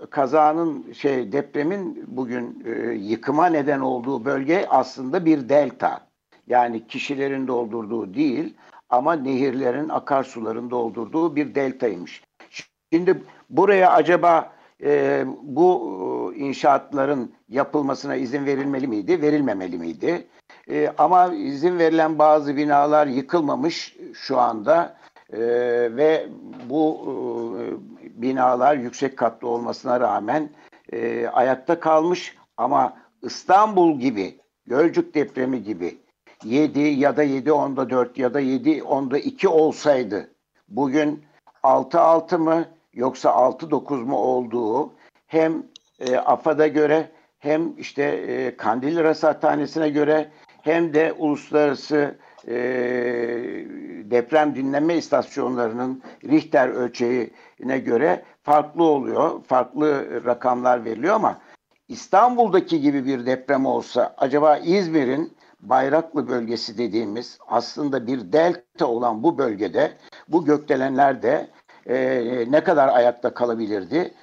kazanın şey depremin bugün e, yıkıma neden olduğu bölge aslında bir delta. Yani kişilerin doldurduğu değil ama nehirlerin, akarsuların doldurduğu bir deltaymış. Şimdi buraya acaba e, bu inşaatların yapılmasına izin verilmeli miydi, verilmemeli miydi? E, ama izin verilen bazı binalar yıkılmamış şu anda. E, ve bu e, binalar yüksek katlı olmasına rağmen e, ayakta kalmış. Ama İstanbul gibi, Gölcük depremi gibi 7 ya da 7 onda 4 ya da 7 onda 2 olsaydı bugün 6-6 mı yoksa 6-9 mu olduğu hem e, AFAD'a göre hem işte e, Kandilli Rasathanesi'ne göre hem de uluslararası e, deprem dinleme istasyonlarının Richter ölçeğine göre farklı oluyor. Farklı rakamlar veriliyor ama İstanbul'daki gibi bir deprem olsa acaba İzmir'in Bayraklı bölgesi dediğimiz aslında bir delta olan bu bölgede bu gökdelenler de e, ne kadar ayakta kalabilirdi?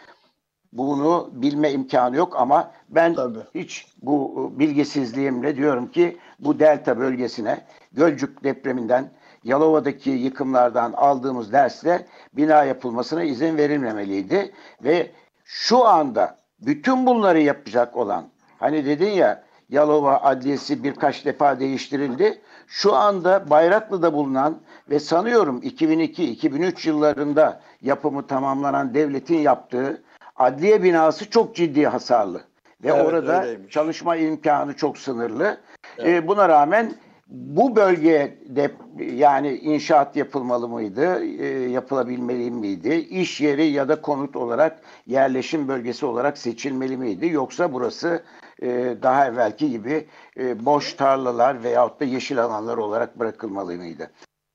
Bunu bilme imkanı yok ama ben Tabii. hiç bu bilgisizliğimle diyorum ki bu delta bölgesine Gölcük depreminden Yalova'daki yıkımlardan aldığımız dersle bina yapılmasına izin verilmemeliydi ve şu anda bütün bunları yapacak olan hani dedin ya Yalova Adliyesi birkaç defa değiştirildi. Şu anda Bayraklı'da bulunan ve sanıyorum 2002-2003 yıllarında yapımı tamamlanan devletin yaptığı adliye binası çok ciddi hasarlı. Ve evet, orada öyleymiş. çalışma imkanı çok sınırlı. Evet. Ee, buna rağmen bu bölgede yani inşaat yapılmalı mıydı, e, yapılabilmeli miydi, iş yeri ya da konut olarak yerleşim bölgesi olarak seçilmeli miydi yoksa burası e, daha evvelki gibi e, boş tarlalar veyahut da yeşil alanlar olarak bırakılmalı mıydı?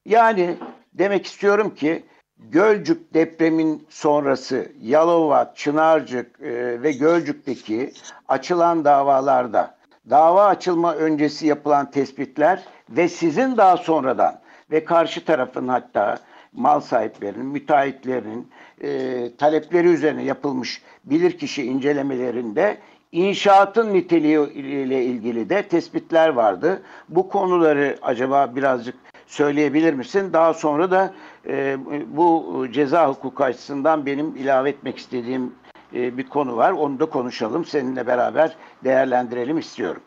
Yani demek istiyorum ki Gölcük depremin sonrası Yalova, Çınarcık e, ve Gölcük'teki açılan davalarda dava açılma öncesi yapılan tespitler ve sizin daha sonradan ve karşı tarafın hatta mal sahiplerinin, müteahhitlerinin e, talepleri üzerine yapılmış bilirkişi incelemelerinde inşaatın niteliği ile ilgili de tespitler vardı. Bu konuları acaba birazcık söyleyebilir misin? Daha sonra da e, bu ceza hukuku açısından benim ilave etmek istediğim e, bir konu var. Onu da konuşalım. Seninle beraber değerlendirelim istiyorum.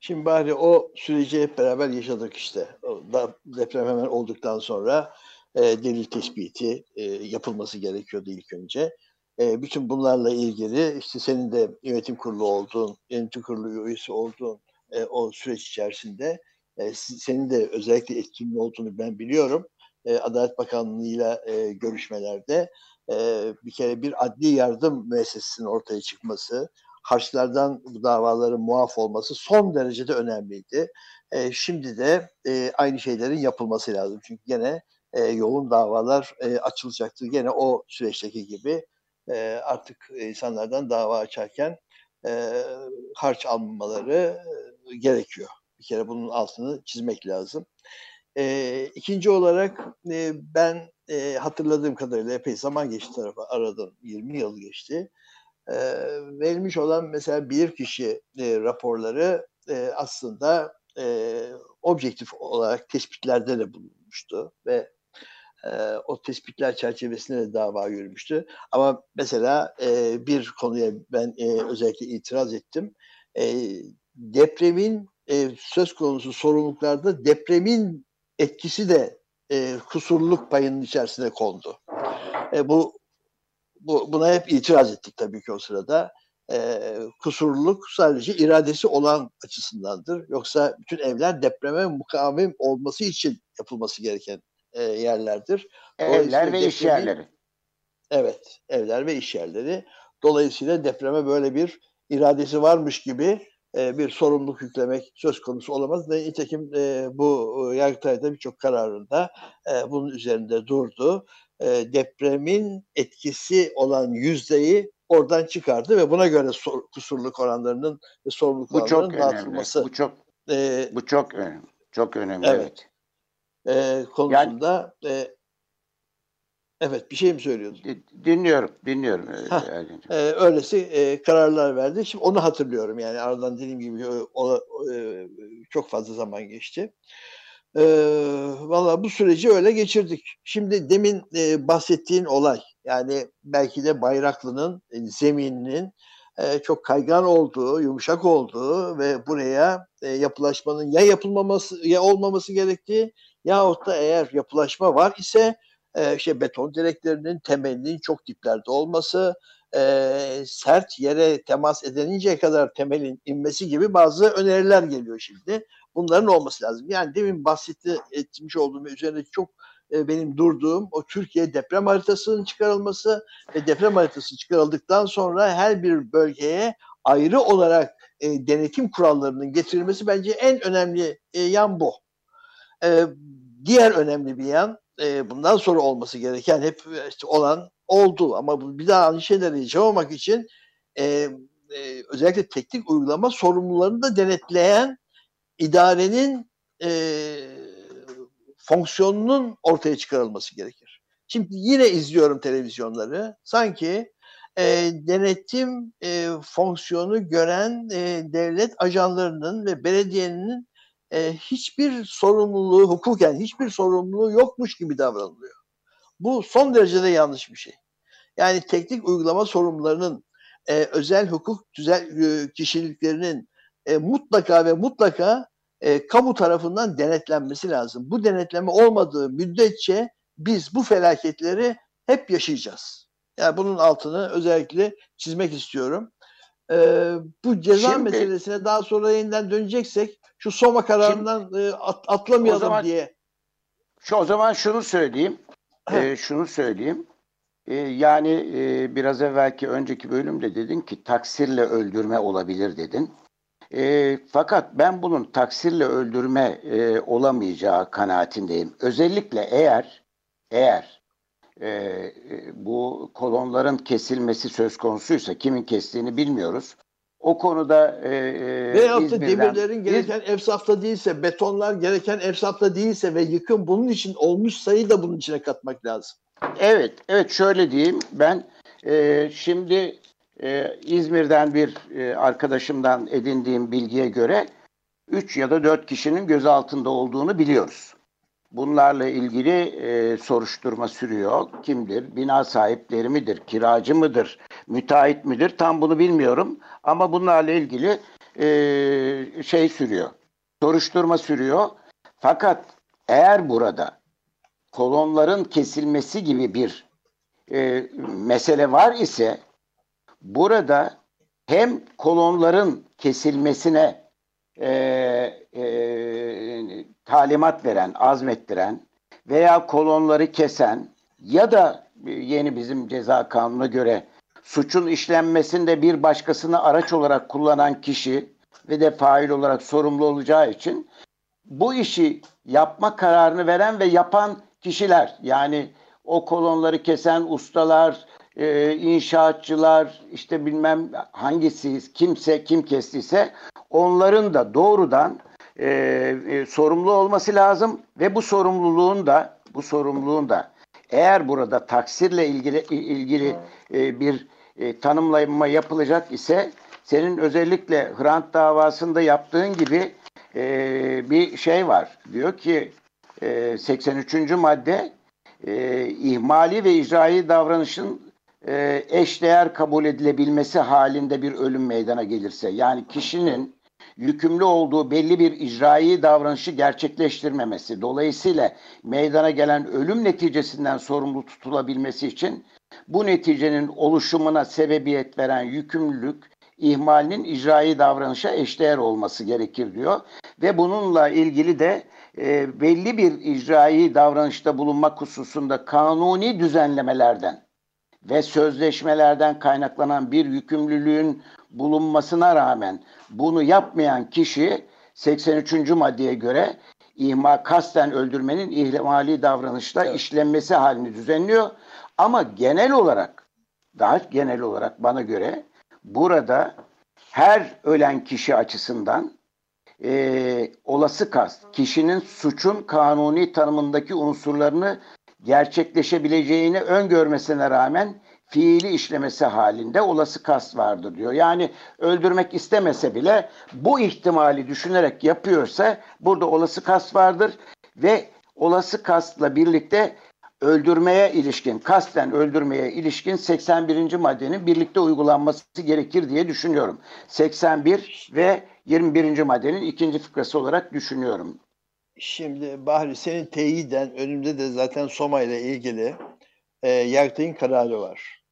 Şimdi bari o süreci hep beraber yaşadık işte. Deprem hemen olduktan sonra e, delil tespiti e, yapılması gerekiyordu ilk önce. E, bütün bunlarla ilgili işte senin de yönetim kurulu olduğun, yönetim kurulu üyesi olduğun e, o süreç içerisinde e, senin de özellikle etkinliği olduğunu ben biliyorum. E, Adalet Bakanlığı'yla e, görüşmelerde e, bir kere bir adli yardım müessesesinin ortaya çıkması, harçlardan bu davaların muaf olması son derecede önemliydi. E, şimdi de e, aynı şeylerin yapılması lazım. Çünkü gene e, yoğun davalar e, açılacaktır. Gene o süreçteki gibi e, artık insanlardan dava açarken e, harç almamaları gerekiyor. Bir kere bunun altını çizmek lazım. E, ikinci olarak e, ben e, hatırladığım kadarıyla epey zaman geçti tarafa aradım. 20 yıl geçti. E, verilmiş olan mesela bir kişi e, raporları e, aslında e, objektif olarak tespitlerde de bulunmuştu ve e, o tespitler çerçevesinde de dava yürümüştü. Ama mesela e, bir konuya ben e, özellikle itiraz ettim. E, depremin e, söz konusu sorumluluklarda depremin etkisi de e, kusurluluk payının içerisine kondu. E, bu, bu buna hep itiraz ettik tabii ki o sırada. E, kusurluluk sadece iradesi olan açısındandır. Yoksa bütün evler depreme mukavim olması için yapılması gereken e, yerlerdir. Evler ve iş yerleri. Evet, evler ve iş yerleri. Dolayısıyla depreme böyle bir iradesi varmış gibi e, bir sorumluluk yüklemek söz konusu olamaz. Ve nitekim e, bu e, Yargıtay'da birçok kararında e, bunun üzerinde durdu. E, depremin etkisi olan yüzdeyi oradan çıkardı ve buna göre sor, kusurluk oranlarının ve sorumluluk bu oranlarının çok dağıtılması. Önemli. Bu çok e, bu çok önemli. Çok önemli. Evet. evet e, konusunda yani, e, evet bir şey mi söylüyordun? Dinliyorum, dinliyorum. Ha, e, öylesi e, kararlar verdi. Şimdi onu hatırlıyorum yani aradan dediğim gibi o, e, çok fazla zaman geçti. E, Valla bu süreci öyle geçirdik. Şimdi demin e, bahsettiğin olay yani belki de Bayraklı'nın e, zemininin e, çok kaygan olduğu, yumuşak olduğu ve buraya e, yapılaşmanın ya yapılmaması ya olmaması gerektiği Yahut da eğer yapılaşma var ise e, işte beton direklerinin temelinin çok diplerde olması, e, sert yere temas edeninceye kadar temelin inmesi gibi bazı öneriler geliyor şimdi. Bunların olması lazım. Yani demin bahsetti etmiş olduğum üzerine çok e, benim durduğum o Türkiye deprem haritasının çıkarılması ve deprem haritası çıkarıldıktan sonra her bir bölgeye ayrı olarak e, denetim kurallarının getirilmesi bence en önemli e, yan bu. E, diğer önemli bir yan e, bundan sonra olması gereken hep işte olan oldu ama bir daha aynı şeyleri yaşamamak için e, e, özellikle teknik uygulama sorumlularını da denetleyen idarenin e, fonksiyonunun ortaya çıkarılması gerekir. Şimdi yine izliyorum televizyonları. Sanki e, denetim e, fonksiyonu gören e, devlet ajanlarının ve belediyenin e, hiçbir sorumluluğu hukuken hiçbir sorumluluğu yokmuş gibi davranılıyor. Bu son derecede yanlış bir şey. Yani teknik uygulama sorumlularının e, özel hukuk düzel e, kişiliklerinin e, mutlaka ve mutlaka e, kamu tarafından denetlenmesi lazım. Bu denetleme olmadığı müddetçe biz bu felaketleri hep yaşayacağız. Yani bunun altını özellikle çizmek istiyorum. Ee, bu ceza Şimdi, meselesine daha sonra yeniden döneceksek şu Soma kararından şimdi, e, at, atlamayalım zaman, diye. Şu o zaman şunu söyleyeyim. e, şunu söyleyeyim. E, yani e, biraz evvelki önceki bölümde dedin ki taksirle öldürme olabilir dedin. E, fakat ben bunun taksirle öldürme e, olamayacağı kanaatindeyim. Özellikle eğer eğer e, e, bu kolonların kesilmesi söz konusuysa kimin kestiğini bilmiyoruz. O konuda e, e Veyahut da demirlerin gereken İz... efsafta değilse, betonlar gereken efsafta değilse ve yıkım bunun için olmuş sayı da bunun içine katmak lazım. Evet, evet şöyle diyeyim. Ben e, şimdi e, İzmir'den bir e, arkadaşımdan edindiğim bilgiye göre 3 ya da 4 kişinin gözaltında olduğunu biliyoruz. Bunlarla ilgili e, soruşturma sürüyor. Kimdir? Bina sahipleri midir? Kiracı mıdır? Müteahhit midir? Tam bunu bilmiyorum. Ama bunlarla ilgili e, şey sürüyor. Soruşturma sürüyor. Fakat eğer burada kolonların kesilmesi gibi bir e, mesele var ise burada hem kolonların kesilmesine e, e, talimat veren, azmettiren veya kolonları kesen ya da yeni bizim ceza kanununa göre suçun işlenmesinde bir başkasını araç olarak kullanan kişi ve de fail olarak sorumlu olacağı için bu işi yapma kararını veren ve yapan kişiler yani o kolonları kesen ustalar, e, inşaatçılar, işte bilmem hangisi, kimse kim kestiyse onların da doğrudan e, e, sorumlu olması lazım ve bu sorumluluğun da bu sorumluluğun da eğer burada taksirle ilgili ilgili e, bir e, tanımlama yapılacak ise senin özellikle Hrant davasında yaptığın gibi e, bir şey var. Diyor ki e, 83. madde e, ihmali ve icraî davranışın e, eşdeğer kabul edilebilmesi halinde bir ölüm meydana gelirse yani kişinin yükümlü olduğu belli bir icraî davranışı gerçekleştirmemesi, dolayısıyla meydana gelen ölüm neticesinden sorumlu tutulabilmesi için bu neticenin oluşumuna sebebiyet veren yükümlülük, ihmalinin icraî davranışa eşdeğer olması gerekir diyor. Ve bununla ilgili de e, belli bir icraî davranışta bulunmak hususunda kanuni düzenlemelerden ve sözleşmelerden kaynaklanan bir yükümlülüğün bulunmasına rağmen bunu yapmayan kişi 83. maddeye göre ihmal kasten öldürmenin ihmali davranışla evet. işlenmesi halini düzenliyor. Ama genel olarak daha genel olarak bana göre burada her ölen kişi açısından e, olası kast, kişinin suçun kanuni tanımındaki unsurlarını gerçekleşebileceğini öngörmesine rağmen fiili işlemesi halinde olası kast vardır diyor. Yani öldürmek istemese bile bu ihtimali düşünerek yapıyorsa burada olası kast vardır ve olası kastla birlikte öldürmeye ilişkin, kasten öldürmeye ilişkin 81. maddenin birlikte uygulanması gerekir diye düşünüyorum. 81 ve 21. maddenin ikinci fıkrası olarak düşünüyorum. Şimdi Bahri senin teyiden önümde de zaten Soma ile ilgili e, Yargıtay'ın kararı var.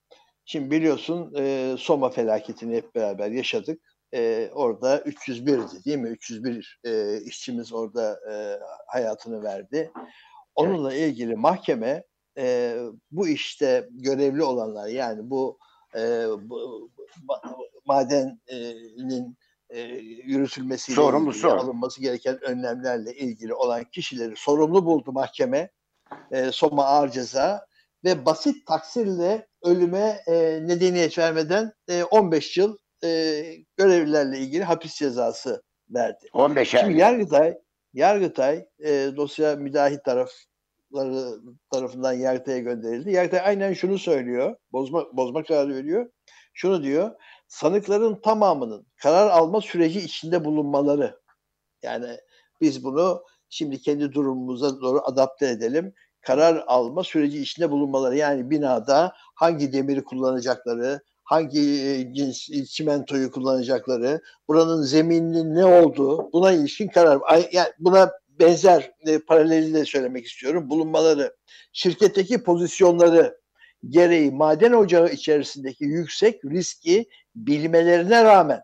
Şimdi biliyorsun e, Soma felaketini hep beraber yaşadık. E, orada 301'di değil mi? 301 e, işçimiz orada e, hayatını verdi. Onunla evet. ilgili mahkeme e, bu işte görevli olanlar yani bu, e, bu madenin e, yürütülmesiyle Sorumlusu. ilgili alınması gereken önlemlerle ilgili olan kişileri sorumlu buldu mahkeme. E, Soma ağır ceza ve basit taksirle ölüme e, nedeniyet vermeden e, 15 yıl e, görevlilerle ilgili hapis cezası verdi. 15 Şimdi ay. Yargıtay, Yargıtay e, dosya müdahil tarafları tarafından Yargıtay'a gönderildi. Yargıtay aynen şunu söylüyor, bozma, bozma kararı veriyor. Şunu diyor, sanıkların tamamının karar alma süreci içinde bulunmaları. Yani biz bunu şimdi kendi durumumuza doğru adapte edelim. Karar alma süreci içinde bulunmaları. Yani binada hangi demiri kullanacakları, hangi e, cins çimentoyu kullanacakları, buranın zemininin ne olduğu, buna ilişkin karar. Yani buna benzer e, paraleli de söylemek istiyorum. Bulunmaları, şirketteki pozisyonları gereği maden ocağı içerisindeki yüksek riski bilmelerine rağmen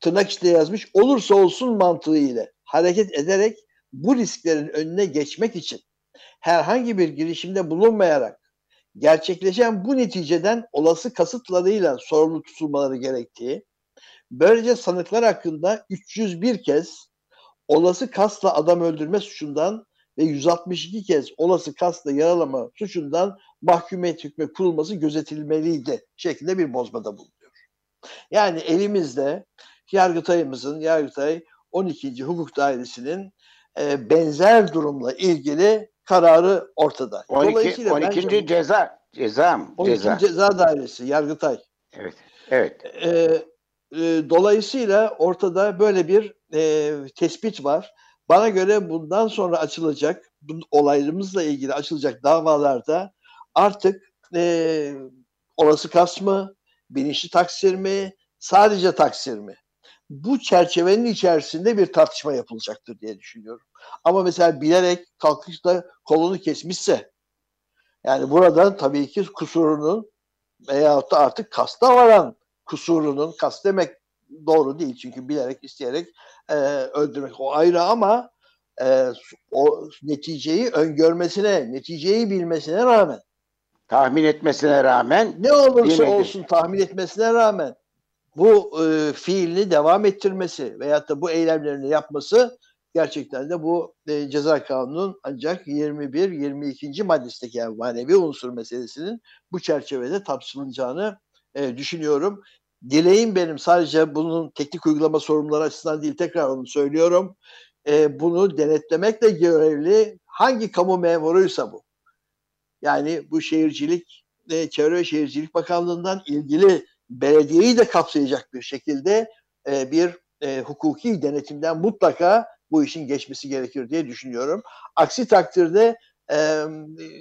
tırnak içinde yazmış olursa olsun mantığıyla hareket ederek bu risklerin önüne geçmek için herhangi bir girişimde bulunmayarak gerçekleşen bu neticeden olası kasıtlarıyla sorumlu tutulmaları gerektiği, böylece sanıklar hakkında 301 kez olası kasla adam öldürme suçundan ve 162 kez olası kasla yaralama suçundan mahkumiyet hükmü kurulması gözetilmeliydi şeklinde bir bozmada bulunuyor. Yani elimizde Yargıtay'ımızın, Yargıtay 12. Hukuk Dairesi'nin e, benzer durumla ilgili kararı ortada. 12, Dolayısıyla 12. bence- ceza. Ceza mı? 12. Ceza. Ceza Dairesi, Yargıtay. Evet. Evet. E, e, dolayısıyla ortada böyle bir e, tespit var. Bana göre bundan sonra açılacak, bu olaylarımızla ilgili açılacak davalarda artık e, olası kas mı, bilinçli taksir mi, sadece taksir mi? Bu çerçevenin içerisinde bir tartışma yapılacaktır diye düşünüyorum. Ama mesela bilerek kalkışta kolunu kesmişse, yani burada tabii ki kusurunun veyahut da artık kasta varan kusurunun, kas demek doğru değil çünkü bilerek isteyerek e, öldürmek o ayrı ama e, o neticeyi öngörmesine, neticeyi bilmesine rağmen Tahmin etmesine rağmen ne olursa olsun tahmin etmesine rağmen bu e, fiilini devam ettirmesi veyahut da bu eylemlerini yapması gerçekten de bu e, ceza kanunun ancak 21 22. maddesindeki yani manevi unsur meselesinin bu çerçevede tartışılacağını e, düşünüyorum. Dileğim benim sadece bunun teknik uygulama sorumluları açısından değil tekrar onu söylüyorum. E, bunu denetlemekle görevli hangi kamu memuruysa bu. Yani bu şehircilik, e, Çevre ve Şehircilik Bakanlığı'ndan ilgili belediyeyi de kapsayacak bir şekilde e, bir e, hukuki denetimden mutlaka bu işin geçmesi gerekir diye düşünüyorum. Aksi takdirde e,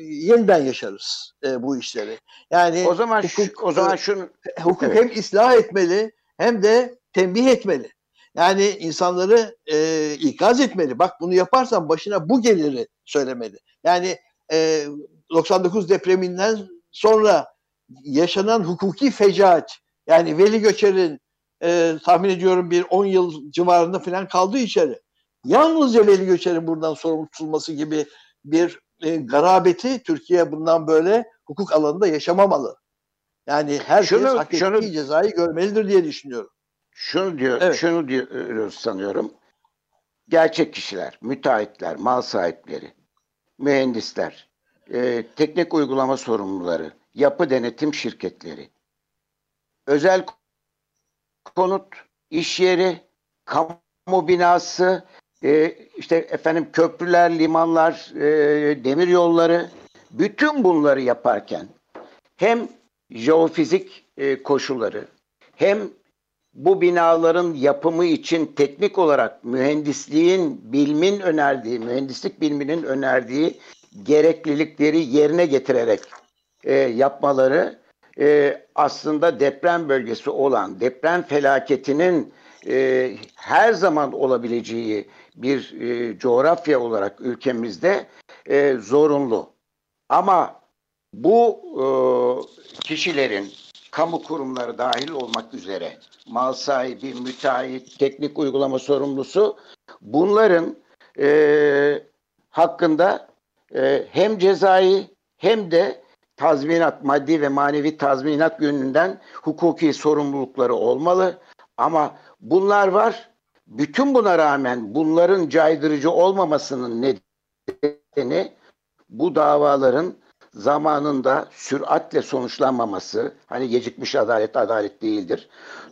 yeniden yaşarız e, bu işleri. Yani o zaman şu- hukuk- o zaman şunu hukuk Evet. hem ıslah etmeli hem de tembih etmeli. Yani insanları e, ikaz etmeli. Bak bunu yaparsan başına bu geliri söylemeli. Yani e, 99 depreminden sonra yaşanan hukuki fecaat yani Veli Göçer'in e, tahmin ediyorum bir 10 yıl civarında falan kaldığı içeri. Yalnızca Veli Göçer'in buradan sorumlu tutulması gibi bir e, garabeti Türkiye bundan böyle hukuk alanında yaşamamalı. Yani herkes Şunu- hak ettiği şunu- cezayı görmelidir diye düşünüyorum. şunu diyor Evet. şunu diyoruz sanıyorum. Gerçek kişiler, müteahhitler, mal sahipleri, mühendisler, e, teknik uygulama sorumluları, yapı denetim şirketleri, özel konut, iş yeri, kamu binası, e, işte efendim köprüler, limanlar, e, demir yolları, bütün bunları yaparken hem jeofizik e, koşulları hem bu binaların yapımı için teknik olarak mühendisliğin, bilimin önerdiği, mühendislik biliminin önerdiği gereklilikleri yerine getirerek e, yapmaları e, aslında deprem bölgesi olan, deprem felaketinin e, her zaman olabileceği bir e, coğrafya olarak ülkemizde e, zorunlu. Ama bu e, kişilerin kamu kurumları dahil olmak üzere mal sahibi, müteahhit, teknik uygulama sorumlusu bunların e, hakkında e, hem cezai hem de tazminat, maddi ve manevi tazminat yönünden hukuki sorumlulukları olmalı. Ama bunlar var. Bütün buna rağmen bunların caydırıcı olmamasının nedeni bu davaların zamanında süratle sonuçlanmaması, hani gecikmiş adalet adalet değildir.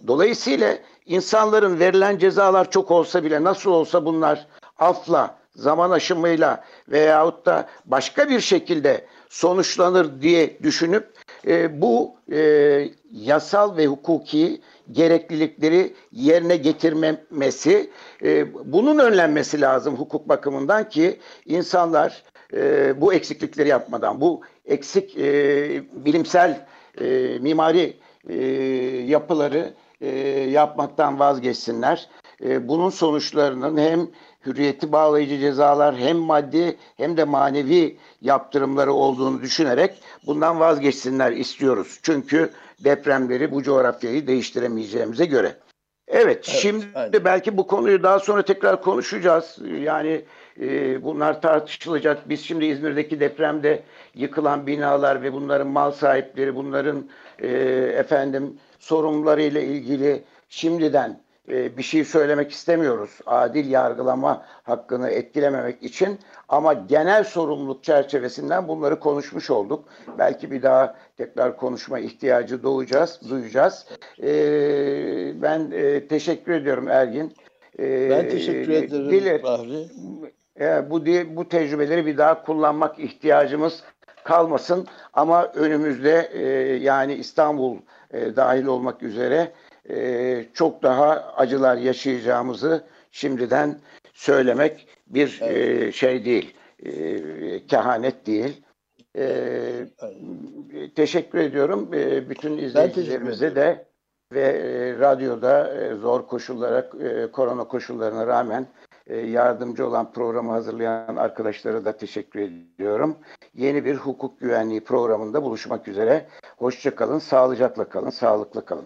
Dolayısıyla insanların verilen cezalar çok olsa bile nasıl olsa bunlar afla, zaman aşımıyla veyahut da başka bir şekilde sonuçlanır diye düşünüp e, bu e, yasal ve hukuki gereklilikleri yerine getirmemesi, e, bunun önlenmesi lazım hukuk bakımından ki insanlar e, bu eksiklikleri yapmadan, bu eksik e, bilimsel e, mimari e, yapıları e, yapmaktan vazgeçsinler. E, bunun sonuçlarının hem hürriyeti bağlayıcı cezalar hem maddi hem de manevi yaptırımları olduğunu düşünerek bundan vazgeçsinler istiyoruz. Çünkü depremleri bu coğrafyayı değiştiremeyeceğimize göre. Evet, evet şimdi aynen. belki bu konuyu daha sonra tekrar konuşacağız. Yani e, bunlar tartışılacak. Biz şimdi İzmir'deki depremde yıkılan binalar ve bunların mal sahipleri, bunların e, efendim sorumlularıyla ilgili şimdiden bir şey söylemek istemiyoruz. Adil yargılama hakkını etkilememek için ama genel sorumluluk çerçevesinden bunları konuşmuş olduk. Belki bir daha tekrar konuşma ihtiyacı doğacağız, duyacağız. E, ben e, teşekkür ediyorum Ergin. E, ben teşekkür ederim diler, Bahri. E, bu bu tecrübeleri bir daha kullanmak ihtiyacımız kalmasın ama önümüzde e, yani İstanbul e, dahil olmak üzere e, çok daha acılar yaşayacağımızı şimdiden söylemek bir e, evet. e, şey değil, e, kehanet değil. E, teşekkür ediyorum e, bütün izleyicilerimize de ve e, radyoda e, zor koşullara, e, korona koşullarına rağmen e, yardımcı olan programı hazırlayan arkadaşlara da teşekkür ediyorum. Yeni bir hukuk güvenliği programında buluşmak üzere. Hoşçakalın, sağlıcakla kalın, sağlıklı kalın.